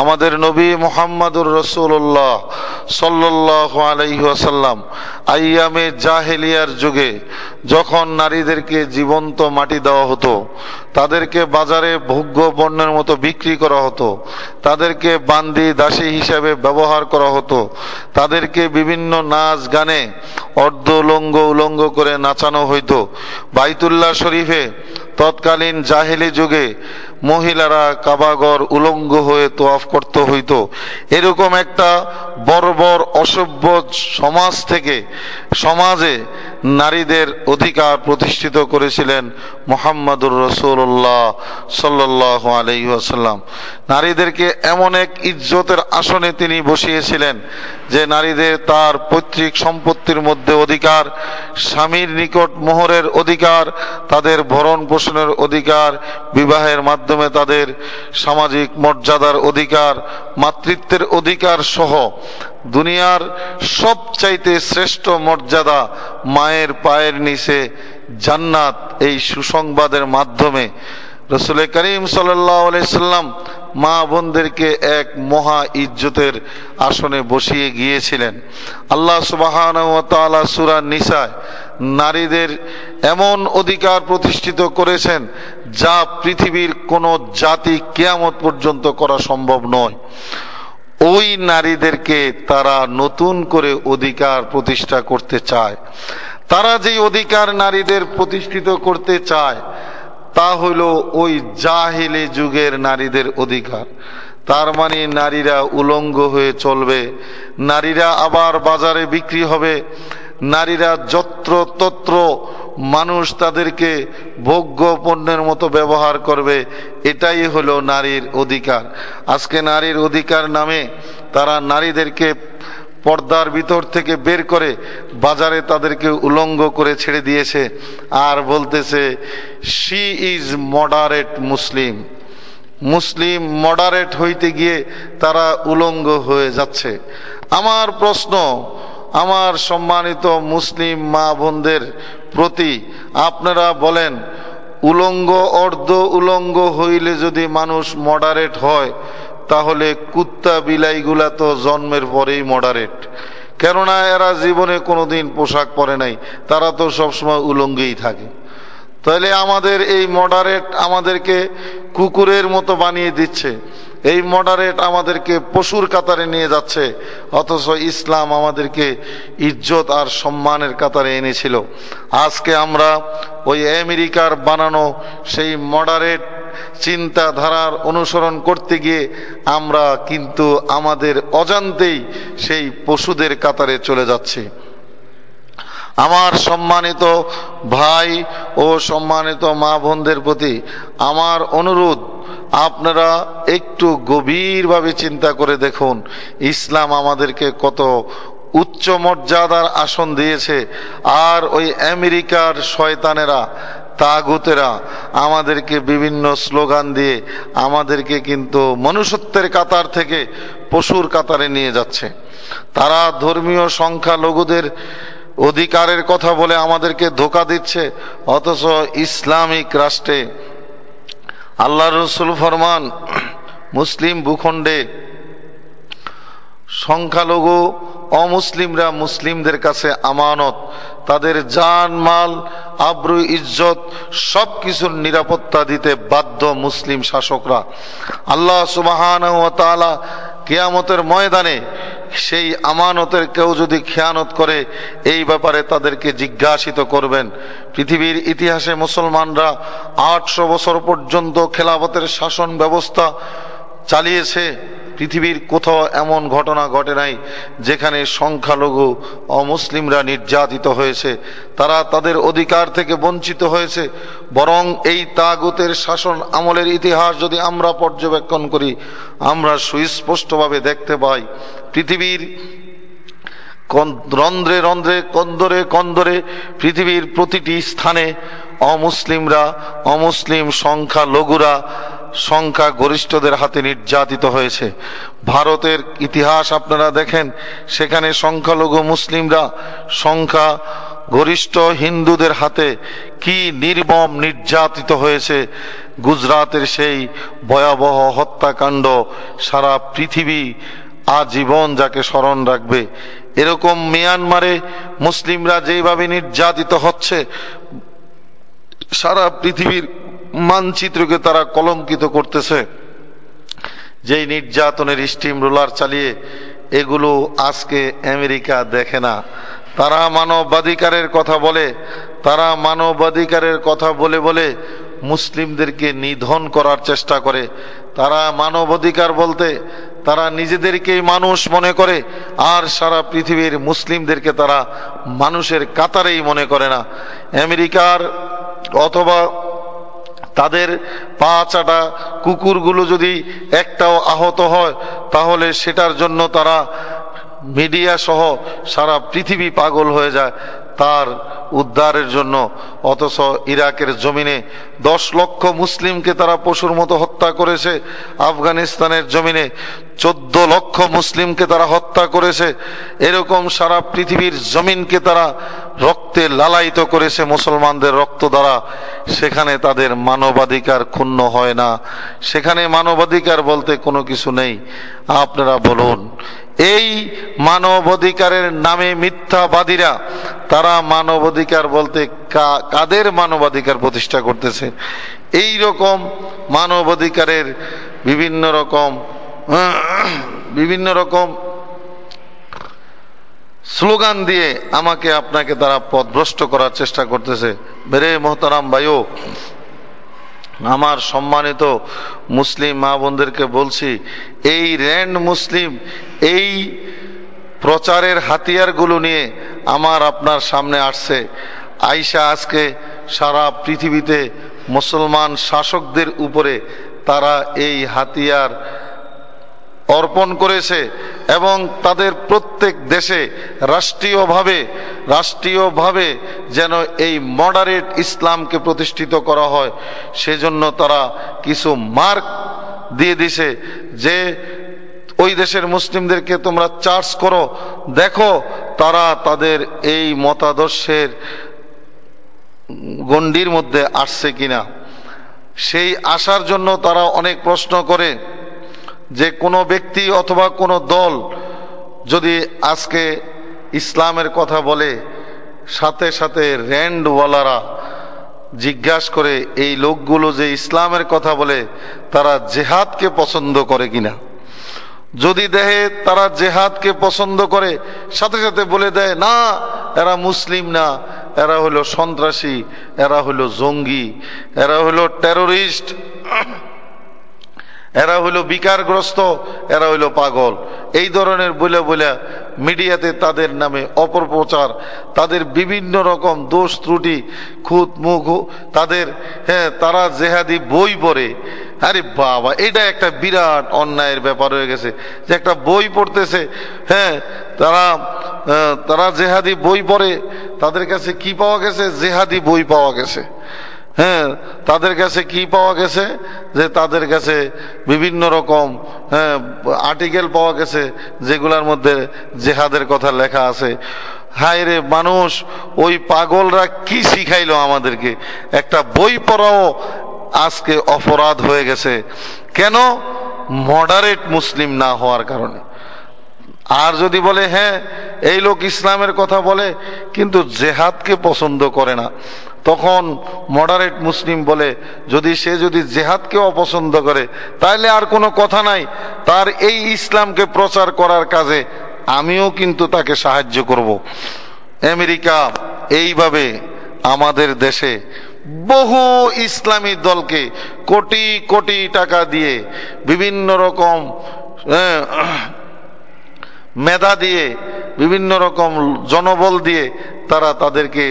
আমাদের নবী মোহাম্মদুর রসুল্লাহ সাল্লাহ আলাইসাল্লাম আইয়ামে জাহেলিয়ার যুগে যখন নারীদেরকে জীবন্ত মাটি দেওয়া হতো, তাদেরকে বাজারে ভোগ্য পণ্যের মতো বিক্রি করা হতো, তাদেরকে বান্দি দাসী হিসাবে ব্যবহার করা হতো, তাদেরকে বিভিন্ন নাচ গানে অর্ধ উলঙ্গ উলঙ্গ করে নাচানো হইতো। বাইতুল্লাহ শরীফে তৎকালীন জাহেলি যুগে মহিলারা কাবাগর উলঙ্গ হয়ে তোয়াফ করতে হইত। এরকম একটা বর্বর অসভ্য সমাজ থেকে সমাজে নারীদের অধিকার প্রতিষ্ঠিত করেছিলেন মোহাম্মদুর রসুল্লাহ সাল্লাহ আলহিহাসাল্লাম নারীদেরকে এমন এক ইজ্জতের আসনে তিনি বসিয়েছিলেন যে নারীদের তার পৈতৃক সম্পত্তির মধ্যে অধিকার, স্বামীর নিকট মোহরের অধিকার, তাদের ভরণ পোষণের অধিকার, বিবাহের মাধ্যমে তাদের সামাজিক মর্যাদার অধিকার, মাতৃত্বের অধিকার সহ দুনিয়ার সবচাইতে শ্রেষ্ঠ মর্যাদা মায়ের পায়ের নিচে জান্নাত এই সুসংবাদের মাধ্যমে রসুল করিম সাল্লাম মা বোনদেরকে এক মহা ইজ্জতের আসনে বসিয়ে গিয়েছিলেন। আল্লাহ সুবাহান সুরা নিসায় নারীদের এমন অধিকার প্রতিষ্ঠিত করেছেন যা পৃথিবীর কোন জাতি কেয়ামত পর্যন্ত করা সম্ভব নয়। ওই নারীদেরকে তারা নতুন করে অধিকার প্রতিষ্ঠা করতে চায়। তারা যে অধিকার নারীদের প্রতিষ্ঠিত করতে চায়, তা হইল ওই জাহিলি যুগের নারীদের অধিকার। তার মানে নারীরা উলঙ্গ হয়ে চলবে, নারীরা আবার বাজারে বিক্রি হবে নারীরা যত্র তত্র মানুষ তাদেরকে ভোগ্য পণ্যের মতো ব্যবহার করবে, এটাই হলো নারীর অধিকার। আজকে নারীর অধিকার নামে তারা নারীদেরকে পর্দার ভিতর থেকে বের করে বাজারে তাদেরকে উলঙ্গ করে ছেড়ে দিয়েছে আর বলতেছে she is moderate Muslim Muslim moderate হইতে গিয়ে তারা উলঙ্গ হয়ে যাচ্ছে। আমার প্রশ্ন আমার সম্মানিত মুসলিম মা বোনদের প্রতি আপনারা বলেন, উলঙ্গ অর্ধ উলঙ্গ হইলে যদি মানুষ মডারেট হয়, তাহলে কুত্তা বিলাইগুলা তো জন্মের পরেই মডারেট কেননা এরা জীবনে কোনোদিন পোশাক পরে নাই, তারা তো সবসময় উলঙ্গেই থাকে। তাহলে আমাদের এই মডারেট আমাদেরকে কুকুরের মতো বানিয়ে দিচ্ছে। এই মডারেট আমাদেরকে পশুর কাতারে নিয়ে যাচ্ছে, অথচ ইসলাম আমাদেরকে ইজ্জত আর সম্মানের কাতারে এনেছিল। আজকে আমরা ওই আমেরিকার বানানো সেই মডারেট চিন্তাধারার অনুসরণ করতে গিয়ে আমরা কিন্তু আমাদের অজান্তেই সেই পশুদের কাতারে চলে যাচ্ছি। আমার সম্মানিত ভাই ও সম্মানিত মা বোনদের প্রতি আমার অনুরোধ আপনারা একটু গভীরভাবে চিন্তা করে দেখুন, ইসলাম আমাদেরকে কত উচ্চ মর্যাদার আসন দিয়েছে, আর ওই আমেরিকার শয়তানেরা, তাগুতেরা আমাদেরকে বিভিন্ন স্লোগান দিয়ে আমাদেরকে কিন্তু মনুষ্যত্বের কাতার থেকে পশুর কাতারে নিয়ে যাচ্ছে। তারা ধর্মীয় সংখ্যালঘুদের অধিকারের কথা বলে আমাদেরকে ধোকা দিচ্ছে, অথচ ইসলামিক রাষ্ট্রে আল্লাহ রসুল ফরমান মুসলিম ভূখণ্ডে সংখ্যালঘু অমুসলিমরা মুসলিমদের কাছে আমানত। তাদের জান, মাল, আব্রু, ইজ্জত সব কিছুর নিরাপত্তা দিতে বাধ্য মুসলিম শাসকরা। আল্লাহ সুবাহান কেয়ামতের ময়দানে সেই আমানতের কেউ যদি খেয়ানত করে, এই ব্যাপারে তাদেরকে জিজ্ঞাসিত করবেন। পৃথিবীর ইতিহাসে মুসলমানরা আটশো বছর পর্যন্ত খেলাফতের শাসন ব্যবস্থা চালিয়েছে পৃথিবীর কোথাও এমন ঘটনা ঘটে নাই যেখানে সংখ্যালঘু অমুসলিমরা নির্যাতিত হয়েছে। তারা তাদের অধিকার থেকে বঞ্চিত হয়েছে। বরং এই তাগুতের শাসন আমলের ইতিহাস যদি আমরা পর্যবেক্ষণ করি, আমরা সুস্পষ্টভাবে দেখতে পাই পৃথিবীর রন্ধ্রে রন্ধ্রে, কন্দরে কন্দরে পৃথিবীর প্রতিটি স্থানে অমুসলিমরা, অমুসলিম সংখ্যা লঘুরা সংখ্যা গরিষ্ঠদের হাতে নির্যাতিত হয়েছে। ভারতের ইতিহাস আপনারা দেখেন, সেখানে সংখ্যালঘু মুসলিমরা সংখ্যা গরিষ্ঠ হিন্দুদের হাতে কি নির্মম নির্যাতিত হয়েছে গুজরাতের সেই ভয়াবহ হত্যাকাণ্ড সারা পৃথিবী আজীবন যাকে স্মরণ রাখবে। এরকম মিয়ানমারে মুসলিমরা যেভাবে নির্যাতিত হচ্ছে, সারা পৃথিবীর মানচিত্রকে তারা কলঙ্কিত করতেছে। যেই নির্যাতনের স্টিম রোলার চালিয়ে এগুলো আজকে আমেরিকা দেখে না। তারা মানবাধিকারের কথা বলে, তারা মানবাধিকারের কথা বলে বলে মুসলিমদেরকে নিধন করার চেষ্টা করে। তারা মানবাধিকার বলতে, তারা নিজেদেরকেই মানুষ মনে করে, আর সারা পৃথিবীর মুসলিমদেরকে তারা মানুষের কাতারেই মনে করে না। আমেরিকার অথবা তাদের পা চাটা কুকুরগুলো যদি একটাও আহত হয়, তাহলে সেটার জন্য তারা মিডিয়া সহ সারা পৃথিবী পাগল হয়ে যায়। তার উদ্ধারের জন্য, অথচ ইরাকের জমিনে দশ লক্ষ মুসলিমকে তারা পশুর মতো হত্যা করেছে, আফগানিস্তানের জমিনে চোদ্দ লক্ষ মুসলিমকে তারা হত্যা করেছে, এরকম সারা পৃথিবীর জমিনকে তারা রক্তে লালায়িত করেছে মুসলমানদের রক্ত দ্বারা, সেখানে তাদের মানবাধিকার ক্ষুণ্ণ হয় না। সেখানে মানবাধিকার বলতে কোনো কিছু নেই। আপনারা বলুন এই মানবাধিকারের নামে মিথ্যাবাদীরা, তারা মানবাধিকার বলতে কাদের মানবাধিকার প্রতিষ্ঠা করতেছে? এই রকম মানবাধিকারের বিভিন্ন রকম বিভিন্ন রকম স্লোগান দিয়ে আমাকে আপনাকে তারা পথভ্রষ্ট করার চেষ্টা করতেছে। বেরে মোহতারাম ভাইও আমার সম্মানিত মুসলিম মা বোনদেরকে বলছি, এই র্যান্ড মুসলিম এই প্রচারের হাতিয়ারগুলো নিয়ে আমার আপনার সামনে আসছে। আইসা আজকে সারা পৃথিবীতে মুসলমান শাসকদের উপরে তারা এই হাতিয়ার অর্পণ করেছে এবং তাদের প্রত্যেক দেশে রাষ্ট্রীয়ভাবে রাষ্ট্রীয়ভাবে যেন এই মডারেট ইসলামকে প্রতিষ্ঠিত করা হয়, সেজন্য তারা কিছু মার্ক দিয়ে দিছে যে, ওই দেশের মুসলিমদেরকে তোমরা চার্জ করো, দেখো তারা তাদের এই মতাদর্শের গণ্ডির মধ্যে আসছে কিনা। সেই আসার জন্য তারা অনেক প্রশ্ন করে। যে কোনো ব্যক্তি অথবা কোনো দল যদি আজকে ইসলামের কথা বলে, সাথে সাথে র্যান্ডওয়ালারা জিজ্ঞাসা করে, এই লোকগুলো যে ইসলামের কথা বলে, তারা জেহাদকে পছন্দ করে কিনা? যদি দেহে তারা জেহাদকে পছন্দ করে, সাথে সাথে বলে দেয়, না, এরা মুসলিম না, এরা হলো সন্ত্রাসী, এরা হলো জঙ্গি, এরা হলো টেরোরিস্ট। এরা হইল বিকারগ্রস্ত, এরা হইল পাগল। এই ধরনের বলে বলে মিডিয়াতে তাদের নামে অপপ্রচার, তাদের বিভিন্ন রকম দোষ ত্রুটি খুদ মুখ, তাদের হ্যাঁ তারা জেহাদি বই পড়ে। আরে বাবা, এটা একটা বিরাট অন্যায়ের ব্যাপার হয়ে গেছে যে একটা বই পড়তেছে হ্যাঁ তারা তারা জেহাদি বই পড়ে, তাদের কাছে কি পাওয়া গেছে? জেহাদি বই পাওয়া গেছে। হ্যাঁ তাদের কাছে কি পাওয়া গেছে? যে তাদের কাছে বিভিন্ন রকম হ্যাঁ আর্টিকেল পাওয়া গেছে যেগুলোর মধ্যে জেহাদের কথা লেখা আছে। হায় রে মানুষ, ওই পাগলরা কি শিখাইলো আমাদেরকে? একটা বই পড়াও আজকে অপরাধ হয়ে গেছে। কেন? মডারেট মুসলিম না হওয়ার কারণে। আর যদি বলে হ্যাঁ এই লোক ইসলামের কথা বলে, কিন্তু জেহাদকে পছন্দ করে না। তখন মডারেট মুসলিম বলে, যদি সে যদি জেহাদকে অপছন্দ করে তাহলে আর কোনো কথা নাই। তার এই ইসলামকে প্রচার করার কাজে আমিও কিন্তু তাকে সাহায্য করব। আমেরিকা এইভাবে আমাদের দেশে বহু ইসলামী দলকে কোটি কোটি টাকা দিয়ে বিভিন্ন রকম মেধা দিয়ে, বিভিন্ন রকম জনবল দিয়ে তারা তাদেরকে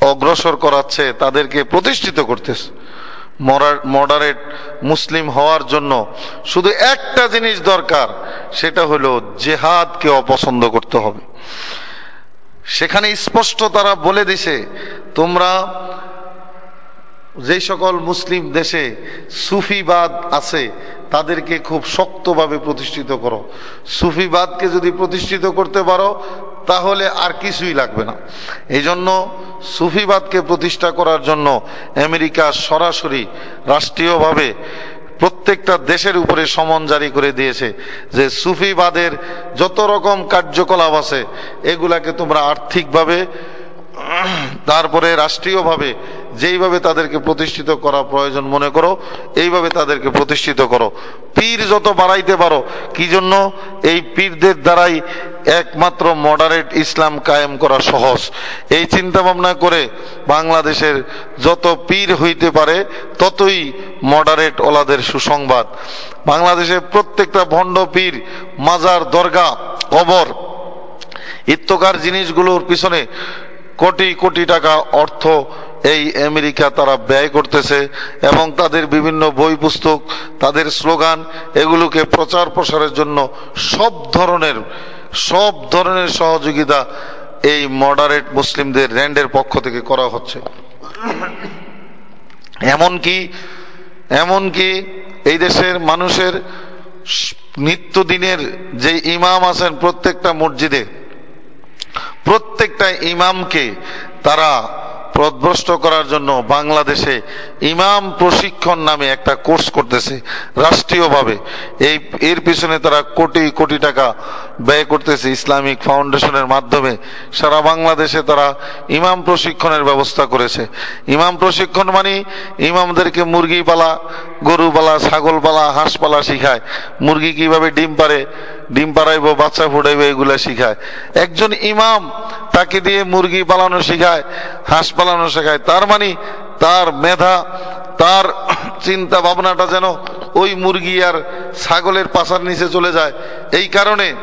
অগ্রসর করাচ্ছে, তাদেরকে প্রতিষ্ঠিত করতেছে। মডারেট মুসলিম হওয়ার জন্য শুধু একটা জিনিস দরকার, সেটা হলো জেহাদকে অপছন্দ করতে হবে। সেখানে স্পষ্ট তারা বলে দিছে, তোমরা যেই সকল মুসলিম দেশে সুফিবাদ আছে, তাদেরকে খুব শক্তভাবে প্রতিষ্ঠিত করো। সুফিবাদকে যদি প্রতিষ্ঠিত করতে পারো, তাহলে আর কিছুই লাগবে না। এই জন্য সুফিবাদকে প্রতিষ্ঠা করার জন্য আমেরিকা সরাসরি রাষ্ট্রীয়ভাবে প্রত্যেকটা দেশের উপরে সমন জারি করে দিয়েছে যে সুফিবাদের যত রকম কার্যকলাপ আছে, এগুলাকে তোমরা আর্থিকভাবে, তারপরে রাষ্ট্রীয়ভাবে যেইভাবে তাদেরকে প্রতিষ্ঠিত করা প্রয়োজন মনে করো, এইভাবে তাদেরকে প্রতিষ্ঠিত করো। পীর যত বাড়াইতে পারো, কি জন্য? এই পীরদের দ্বারাই একমাত্র মডারেট ইসলাম কায়েম করা সহজ। এই চিন্তা ভাবনা করে বাংলাদেশের যত পীর হইতে পারে, ততই মডারেট ওলাদের সুসংবাদ। বাংলাদেশে প্রত্যেকটা ভণ্ড পীর, মাজার, দরগা, কবর ইত্যকার জিনিসগুলোর পিছনে কোটি কোটি টাকা অর্থ এই আমেরিকা তারা ব্যয় করতেছে এবং তাদের বিভিন্ন বই পুস্তক, তাদের স্লোগান, এগুলোকে প্রচার প্রসারের জন্য সব ধরনের সব ধরনের সহযোগিতা এই মডারেট মুসলিমদের র্যান্ডের পক্ষ থেকে করা হচ্ছে। এমনকি এমনকি এই দেশের মানুষের নিত্যদিনের যে ইমাম আছেন প্রত্যেকটা মসজিদে, প্রত্যেকটা ইমামকে তারা প্রদ্ভ্রষ্ট করার জন্য বাংলাদেশে ইমাম প্রশিক্ষণ নামে একটা কোর্স করতেছে রাষ্ট্রীয়ভাবে। এই, এর পিছনে তারা কোটি কোটি টাকা ব্যয় করতেছে ইসলামিক ফাউন্ডেশনের মাধ্যমে। সারা বাংলাদেশে তারা ইমাম প্রশিক্ষণের ব্যবস্থা করেছে। ইমাম প্রশিক্ষণ মানে ইমামদেরকে মুরগি পালা গরু পালা ছাগল পালা হাঁস পালা শিখায়। মুরগি কীভাবে ডিম পারে, ডিম পাড়াইব, বাচ্চা ফুটাইব, এগুলা শিখায়। একজন ইমাম তাকে দিয়ে মুরগি পালানো শিখায়, হাঁস পালানো শেখায়। তার মানে তার মেধা, তার চিন্তা ভাবনাটা যেন ওই মুরগি আর ছাগলের পাশার নিচে চলে যায়। এই কারণে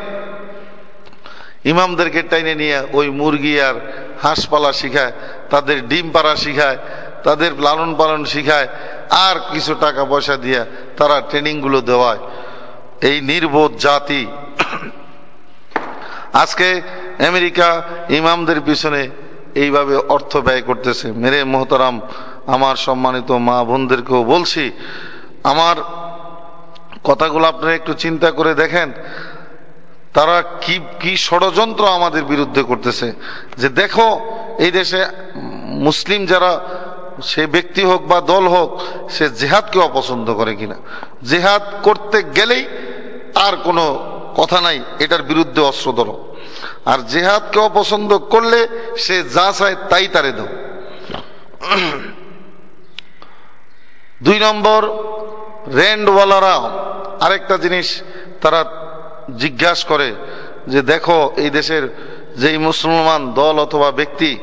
ইমামদেরকে টাইনে নিয়ে ওই মুরগি আর হাঁস পালা শিখায়, তাদের ডিম পাড়া শিখায়, তাদের লালন পালন শিখায়, আর কিছু টাকা পয়সা দিয়ে তারা ট্রেনিংগুলো দেওয়ায়। এই নির্বোধ জাতি আজকে আমেরিকা ইমামদের পিছনে এইভাবে অর্থ ব্যয় করতেছে। মেরে মোহতারাম, আমার সম্মানিত মা বোনদেরকেও বলছি, আমার কথাগুলো আপনারা একটু চিন্তা করে দেখেন। তারা কি কি ষড়যন্ত্র আমাদের বিরুদ্ধে করতেছে? যে দেখো, এই দেশে মুসলিম যারা, সে ব্যক্তি হোক বা দল হোক, সে জেহাদকে অপছন্দ করে কিনা। জেহাদ করতে গেলেই আর কোনো কথা নাই, এটার বিরুদ্ধে অস্ত্র ধরো। আর জেহাদকে অপছন্দ করলে সে যা চায় তাই তারে দাও। দুই নম্বর, রেন্ডওয়ালারা। আরেকটা জিনিস, তারা জিজ্ঞাসা করে যে দেখো, এই দেশের যেই মুসলমান দল অথবা ব্যক্তি,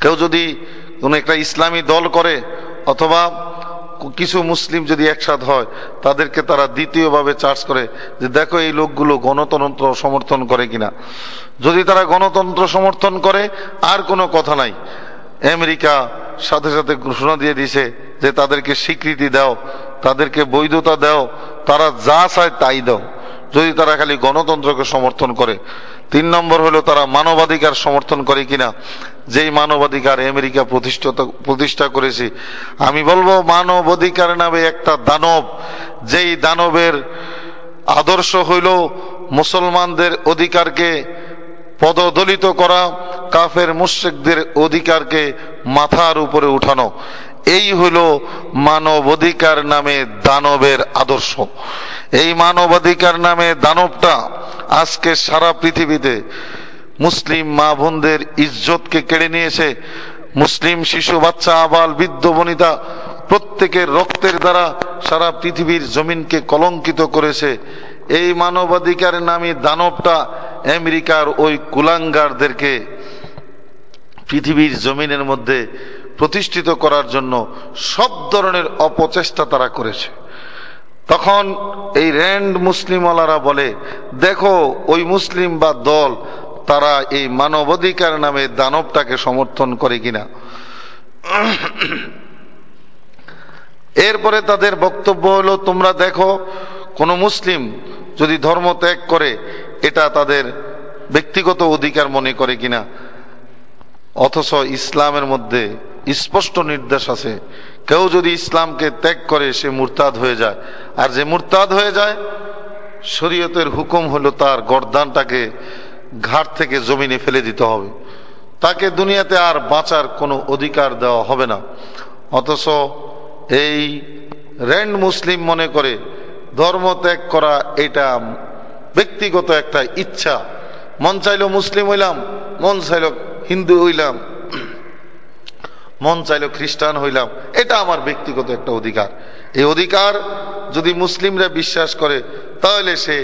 কেউ যদি কোন একটা ইসলামী দল করে, অথবা কিছু মুসলিম যদি একসাথ হয়, তাদেরকে তারা দ্বিতীয়ভাবে চার্জ করে যে দেখো, এই লোকগুলো গণতন্ত্র সমর্থন করে কিনা। যদি তারা গণতন্ত্র সমর্থন করে, আর কোনো কথা নাই। আমেরিকা সাথে সাথে ঘোষণা দিয়ে দিছে যে তাদেরকে স্বীকৃতি দাও, তাদেরকে বৈধতা দাও তারা যা চায় তাই দাও। যদি তারা খালি গণতন্ত্রকে সমর্থন করে। তিন নম্বর হলো তারা মানবাধিকার সমর্থন করে কিনা। যেই মানবাধিকার আমেরিকা প্রতিষ্ঠিত, প্রতিষ্ঠা করেছে। আমি বলব, মানবাধিকার নামে একটা দানব, যেই দানবের আদর্শ হইল মুসলমানদের অধিকারকে পদদলিত করা, কাফের মুশ্রিকদের অধিকারকে মাথার উপরে উঠানো। এই হইল মানবাধিকার নামে দানবের আদর্শ। এই মানবাধিকার নামে দানবটা আজকে সারা পৃথিবীতে মুসলিম মা বোনদের ইজ্জতকে কেড়ে নিয়েছে। মুসলিম শিশু, বাচ্চা আবাল বৃদ্ধ, বনিতা প্রত্যেকের রক্তের দ্বারা সারা পৃথিবীর জমিনকে কলঙ্কিত করেছে। এই মানবাধিকার নামে দানবটা আমেরিকার ওই কুলাঙ্গারদেরকে পৃথিবীর জমিনের মধ্যে প্রতিষ্ঠিত করার জন্য সব ধরনের অপচেষ্টা তারা করেছে। তখন এই র্যান্ড মুসলিমওয়ালারা বলে, দেখো, ওই মুসলিম বা দল, তারা এই মানবাধিকার নামে দানবটাকে সমর্থন করে কিনা? এরপরে তাদের বক্তব্য হলো, তোমরা দেখো, কোন মুসলিম যদি ধর্ম ত্যাগ করে, এটা তাদের ব্যক্তিগত অধিকার মনে করে কিনা? অথচ ইসলামের মধ্যে স্পষ্ট নির্দেশ আছে। কেউ যদি ইসলামকে ত্যাগ করে, সে মুরতাদ হয়ে যায়। আর যে মুরতাদ হয়ে যায়, শরীয়তের হুকুম হলো তার গরদানটাকে ঘাট থেকে জমিনে ফেলে দিতে হবে। তাকে দুনিয়াতে আর বাঁচার কোনো অধিকার দেওয়া হবে না। অথচ এই র্যান্ড মুসলিম মনে করে, ধর্ম ত্যাগ করা এটা ব্যক্তিগত একটা ইচ্ছা। মন চাইল মুসলিম হইলাম, মন চাইল হিন্দু হইলাম। মন চাইল খ্রিস্টান হইলাম। এটা আমার ব্যক্তিগত একটা অধিকার। এই অধিকার যদি মুসলিমরা বিশ্বাস করে, তাহলে সে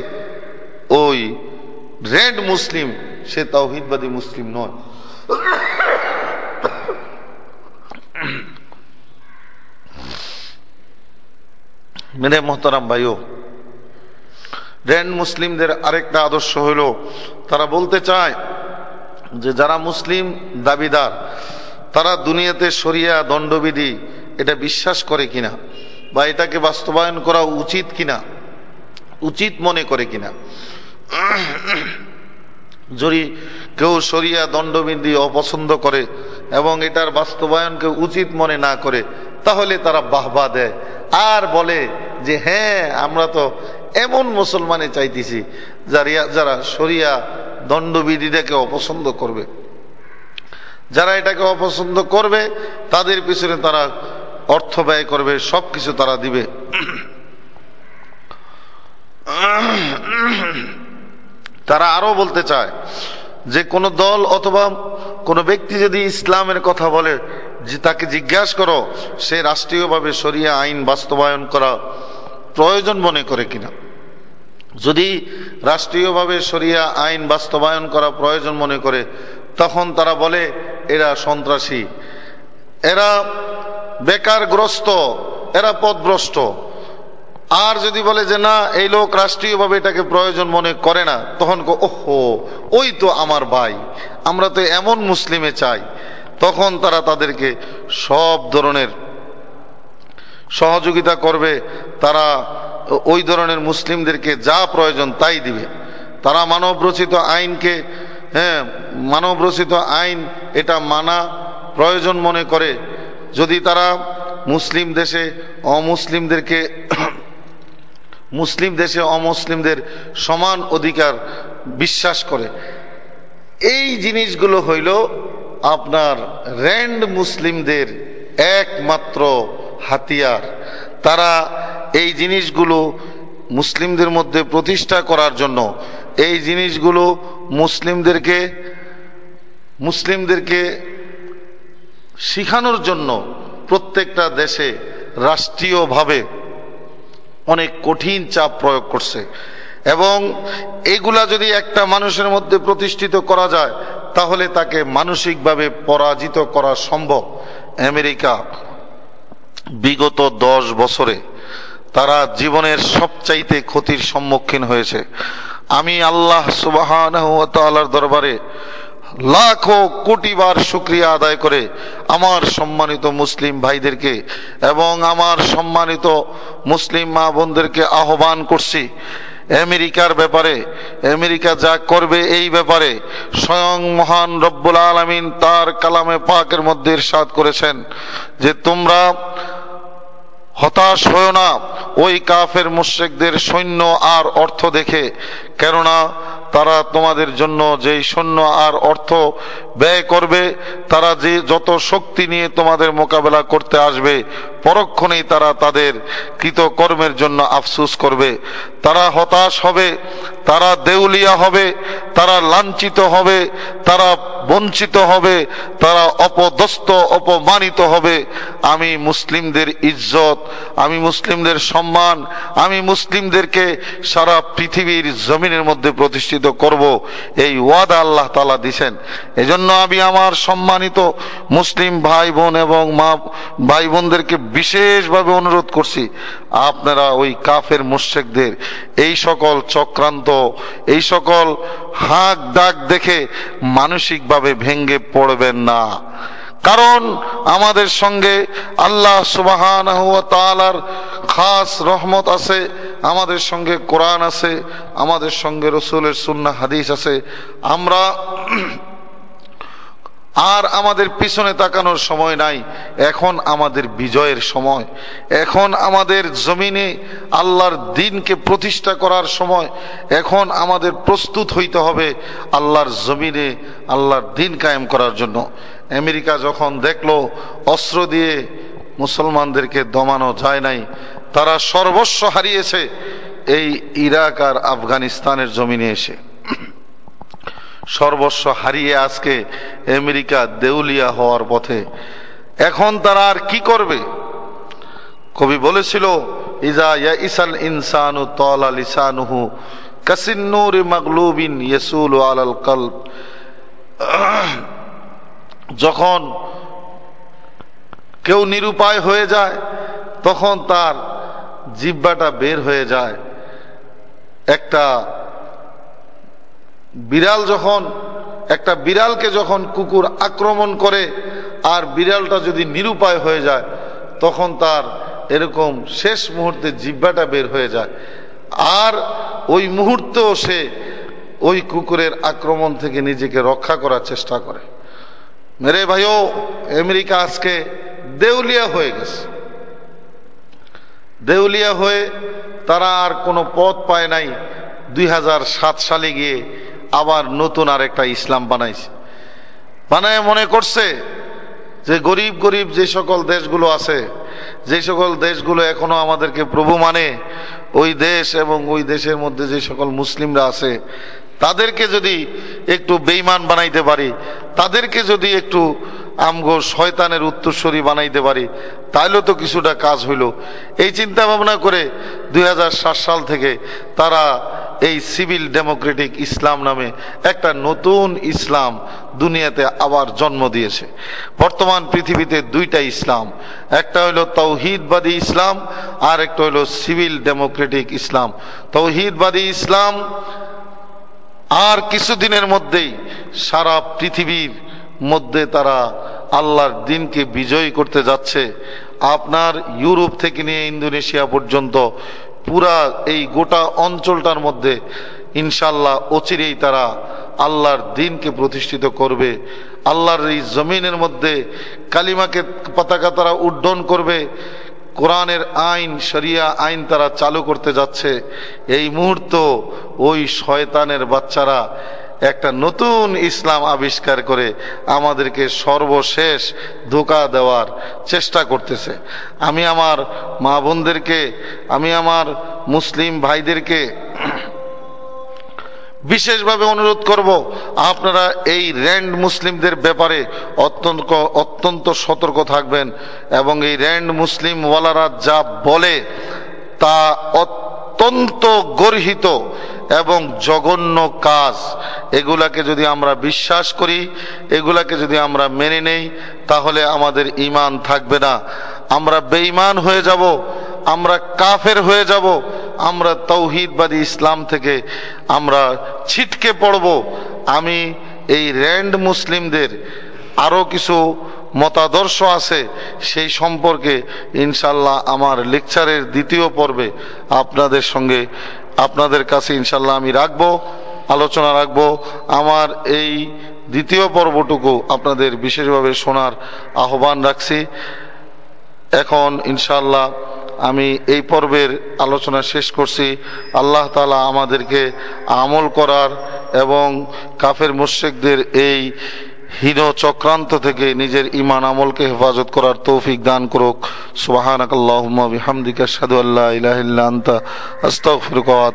ওই রেড মুসলিম, সে তাওহিদবাদী মুসলিম নয়। মেরে মোহতারাম ভাইও রেন্ড মুসলিমদের আরেকটা আদর্শ হইল, তারা বলতে চায় যে যারা মুসলিম দাবিদার তারা দুনিয়াতে সরিয়া দণ্ডবিধি, এটা বিশ্বাস করে কিনা? বা এটাকে বাস্তবায়ন করা উচিত কিনা? উচিত মনে করে কিনা? যদি কেউ সরিয়া দণ্ডবিধি অপছন্দ করে এবং এটার বাস্তবায়নকে উচিত মনে না করে, তাহলে তারা বাহবা দেয়। আর বলে যে হ্যাঁ আমরা তো এমন মুসলমানে চাইতেছি যারা যারা সরিয়া দণ্ডবিধিটাকে অপছন্দ করবে। যারা এটাকে অপছন্দ করবে, তাদের পিছনে তারা অর্থ ব্যয় করবে, সবকিছু তারা দিবে। তারা আরও বলতে চায় যে, কোন দল অথবা কোন ব্যক্তি যদি ইসলামের কথা বলে, যে তাকে জিজ্ঞাসা করো, সে রাষ্ট্রীয়ভাবে সরিয়া আইন বাস্তবায়ন করা প্রয়োজন মনে করে কিনা? যদি রাষ্ট্রীয়ভাবে সরিয়া আইন বাস্তবায়ন করা প্রয়োজন মনে করে তখন তারা বলে, এরা সন্ত্রাসী। এরা বেকারগ্রস্ত, এরা পদভ্রষ্ট। আর যদি বলে যে, না, এই লোক রাষ্ট্রীয়ভাবে এটাকে প্রয়োজন মনে করে না, তখন ওহো, ওই তো আমার ভাই, আমরা তো এমন মুসলিমে চাই। তখন তারা তাদেরকে সব ধরনের সহযোগিতা করবে। তারা ওই ধরনের মুসলিমদেরকে যা প্রয়োজন তাই দিবে। তারা মানব রচিত আইনকে হ্যাঁ মানব রচিত আইন এটা মানা প্রয়োজন মনে করে। যদি তারা মুসলিম দেশে অমুসলিমদেরকে মুসলিম দেশে অমুসলিমদের সমান অধিকার বিশ্বাস করে। এই জিনিসগুলো হইল আপনার র্যান্ড মুসলিমদের একমাত্র হাতিয়ার। তারা এই জিনিসগুলো মুসলিমদের মধ্যে প্রতিষ্ঠা করার জন্য এই জিনিসগুলো মুসলিমদেরকে মুসলিমদেরকে শিখানোর জন্য প্রত্যেকটা দেশে রাষ্ট্রীয়ভাবে অনেক কঠিন চাপ প্রয়োগ করছে। এবং এগুলা যদি একটা মানুষের মধ্যে প্রতিষ্ঠিত করা যায়, তাহলে তাকে মানসিকভাবে পরাজিত করা সম্ভব। আমেরিকা বিগত দশ বছরে তারা জীবনের সবচাইতে ক্ষতির সম্মুখীন হয়েছে। আমি আল্লাহ সুবাহ দরবারে লাখো কোটি বার শুক্রিয়া আদায় করে আমার সম্মানিত মুসলিম ভাইদেরকে এবং আমার সম্মানিত মুসলিম মা বোনদেরকে আহ্বান করছি, আমেরিকার ব্যাপারে, আমেরিকা যা করবে এই ব্যাপারে স্বয়ং মহান রব্বুল আলমিন তার কালামে পাকের মধ্যে ইরশাদ করেছেন যে তোমরা হতাশ হয়েও না। ওই কাফের মুশ্রেকদের সৈন্য আর অর্থ দেখে। কেননা তারা তোমাদের জন্য যেই সৈন্য আর অর্থ ব্যয় করবে, তারা যে যত শক্তি নিয়ে তোমাদের মোকাবেলা করতে আসবে, পরক্ষণেই তারা তাদের কৃতকর্মের জন্য আফসুস করবে। তারা হতাশ হবে, তারা দেউলিয়া হবে, তারা লাঞ্ছিত হবে, তারা বঞ্চিত হবে, তারা অপদস্ত অপমানিত হবে। আমি মুসলিমদের ইজ্জত, আমি মুসলিমদের সম্মান, আমি মুসলিমদেরকে সারা পৃথিবীর জমিনের মধ্যে প্রতিষ্ঠিত করব। এই ওয়াদা আল্লাহ তালা দিছেন। এজন্য আমি আমার সম্মানিত মুসলিম ভাই বোন এবং মা ভাই বোনদেরকে বিশেষভাবে অনুরোধ করছি। আপনারা ওই কাফের মুশেকদের এই সকল চক্রান্ত, এই সকল হাঁক ডাক দেখে মানসিকভাবে ভেঙ্গে পড়বেন না। কারণ আমাদের সঙ্গে আল্লাহ সুবাহান খাস রহমত আছে, আমাদের সঙ্গে কোরআন আছে, আমাদের সঙ্গে রসুলের সুন্না হাদিস আছে। আমরা আর আমাদের পিছনে তাকানোর সময় নাই। এখন আমাদের বিজয়ের সময়। এখন আমাদের জমিনে আল্লাহর দিনকে প্রতিষ্ঠা করার সময়। এখন আমাদের প্রস্তুত হইতে হবে আল্লাহর জমিনে আল্লাহর দিন কায়েম করার জন্য। আমেরিকা যখন দেখল, অস্ত্র দিয়ে মুসলমানদেরকে দমানো যায় নাই, তারা সর্বস্ব হারিয়েছে। এই ইরাক আর আফগানিস্তানের জমিনে এসে। সর্বস্ব হারিয়ে আজকে আমেরিকা দেউলিয়া হওয়ার পথে। এখন তারা আর কি করবে? কবি বলেছিল, ইজা ইয়া ইসাল ইনসানু তলা লিসানুহু কাসিন্নুর মাগলুবিন ইয়েসুল আলাল কলব। যখন কেউ নিরুপায় হয়ে যায়, তখন তার জিব্বাটা বের হয়ে যায়। একটা বিড়াল যখন, একটা বিড়ালকে যখন কুকুর আক্রমণ করে, আর বিড়ালটা যদি নিরুপায় হয়ে যায়, তখন তার এরকম শেষ মুহূর্তে জিব্বাটা বের হয়ে যায়। আর ওই মুহূর্তেও সে ওই কুকুরের আক্রমণ থেকে নিজেকে রক্ষা করার চেষ্টা করে। মেরে ভাইও, আমেরিকা আজকে দেউলিয়া হয়ে গেছে। দেউলিয়া হয়ে তারা আর কোনো পথ পায় নাই। দুই হাজার সাত সালে গিয়ে আবার নতুন আর একটা ইসলাম বানাইছে। বানায় মনে করছে যে গরিব গরিব যে সকল দেশগুলো আছে, যে সকল দেশগুলো এখনও আমাদেরকে প্রভু মানে ওই দেশ এবং ওই দেশের মধ্যে যে সকল মুসলিমরা আছে, তাদেরকে যদি একটু বেইমান বানাইতে পারি, তাদেরকে যদি একটু আমগো শয়তানের উত্তরস্বরী বানাইতে পারি তাইলেও তো কিছুটা কাজ হইল। এই চিন্তা ভাবনা করে দুই হাজার সাত সাল থেকে তারা এই সিভিল ডেমোক্রেটিক ইসলাম নামে একটা নতুন ইসলাম দুনিয়াতে আবার জন্ম দিয়েছে। বর্তমান পৃথিবীতে দুইটা ইসলাম, একটা হইল তৌহিদবাদী ইসলাম, আর একটা হইল সিভিল ডেমোক্রেটিক ইসলাম। তৌহিদবাদী ইসলাম আর কিছুদিনের মধ্যেই সারা পৃথিবীর মধ্যে তারা আল্লাহর দিনকে বিজয়ী করতে যাচ্ছে। আপনার ইউরোপ থেকে নিয়ে ইন্দোনেশিয়া পর্যন্ত পুরা এই গোটা অঞ্চলটার মধ্যে ইনশাল্লাহ অচিরেই তারা আল্লাহর দিনকে প্রতিষ্ঠিত করবে। আল্লাহর এই জমিনের মধ্যে কালিমাকে পতাকা তারা উড্ডন করবে। কোরআনের আইন, শরিয়া আইন তারা চালু করতে যাচ্ছে। এই মুহূর্ত ওই শয়তানের বাচ্চারা একটা নতুন ইসলাম আবিষ্কার করে আমাদেরকে সর্বশেষ ধোকা দেওয়ার চেষ্টা করতেছে। আমি আমার মা বোনদেরকে, আমি আমার মুসলিম ভাইদেরকে বিশেষভাবে অনুরোধ করব, আপনারা এই র্যান্ড মুসলিমদের ব্যাপারে অত্যন্ত অত্যন্ত সতর্ক থাকবেন এবং এই র্যান্ড মুসলিম ওয়ালারা যা বলে তা অত্যন্ত গর্হিত। এবং জঘন্য কাজ। এগুলাকে যদি আমরা বিশ্বাস করি, এগুলাকে যদি আমরা মেনে নেই, তাহলে আমাদের ইমান থাকবে না। আমরা বেঈমান হয়ে যাব, আমরা কাফের হয়ে যাব, আমরা তৌহিদবাদী ইসলাম থেকে আমরা ছিটকে পড়ব। আমি এই র্যান্ড মুসলিমদের আরও কিছু মতাদর্শ আছে, সেই সম্পর্কে ইনশাল্লাহ আমার লেকচারের দ্বিতীয় পর্বে আপনাদের সঙ্গে আপনাদের কাছে ইনশাল্লাহ আমি রাখব, আলোচনা রাখব। আমার এই দ্বিতীয় পর্বটুকু আপনাদের বিশেষভাবে শোনার আহ্বান রাখছি। এখন ইনশাল্লাহ আমি এই পর্বের আলোচনা শেষ করছি। আল্লাহ তালা আমাদেরকে আমল করার এবং কাফের মুশ্রিকদের এই হীন চক্রান্ত থেকে নিজের ইমান আমলকে হেফাজত করার তৌফিক দান করুক। সুবাহানাকাল্লাহুম্মা বিহামদিকা আশহাদু আল্লা ইলাহা ইল্লা আনতা, আস্তাগফিরুকা ওয়া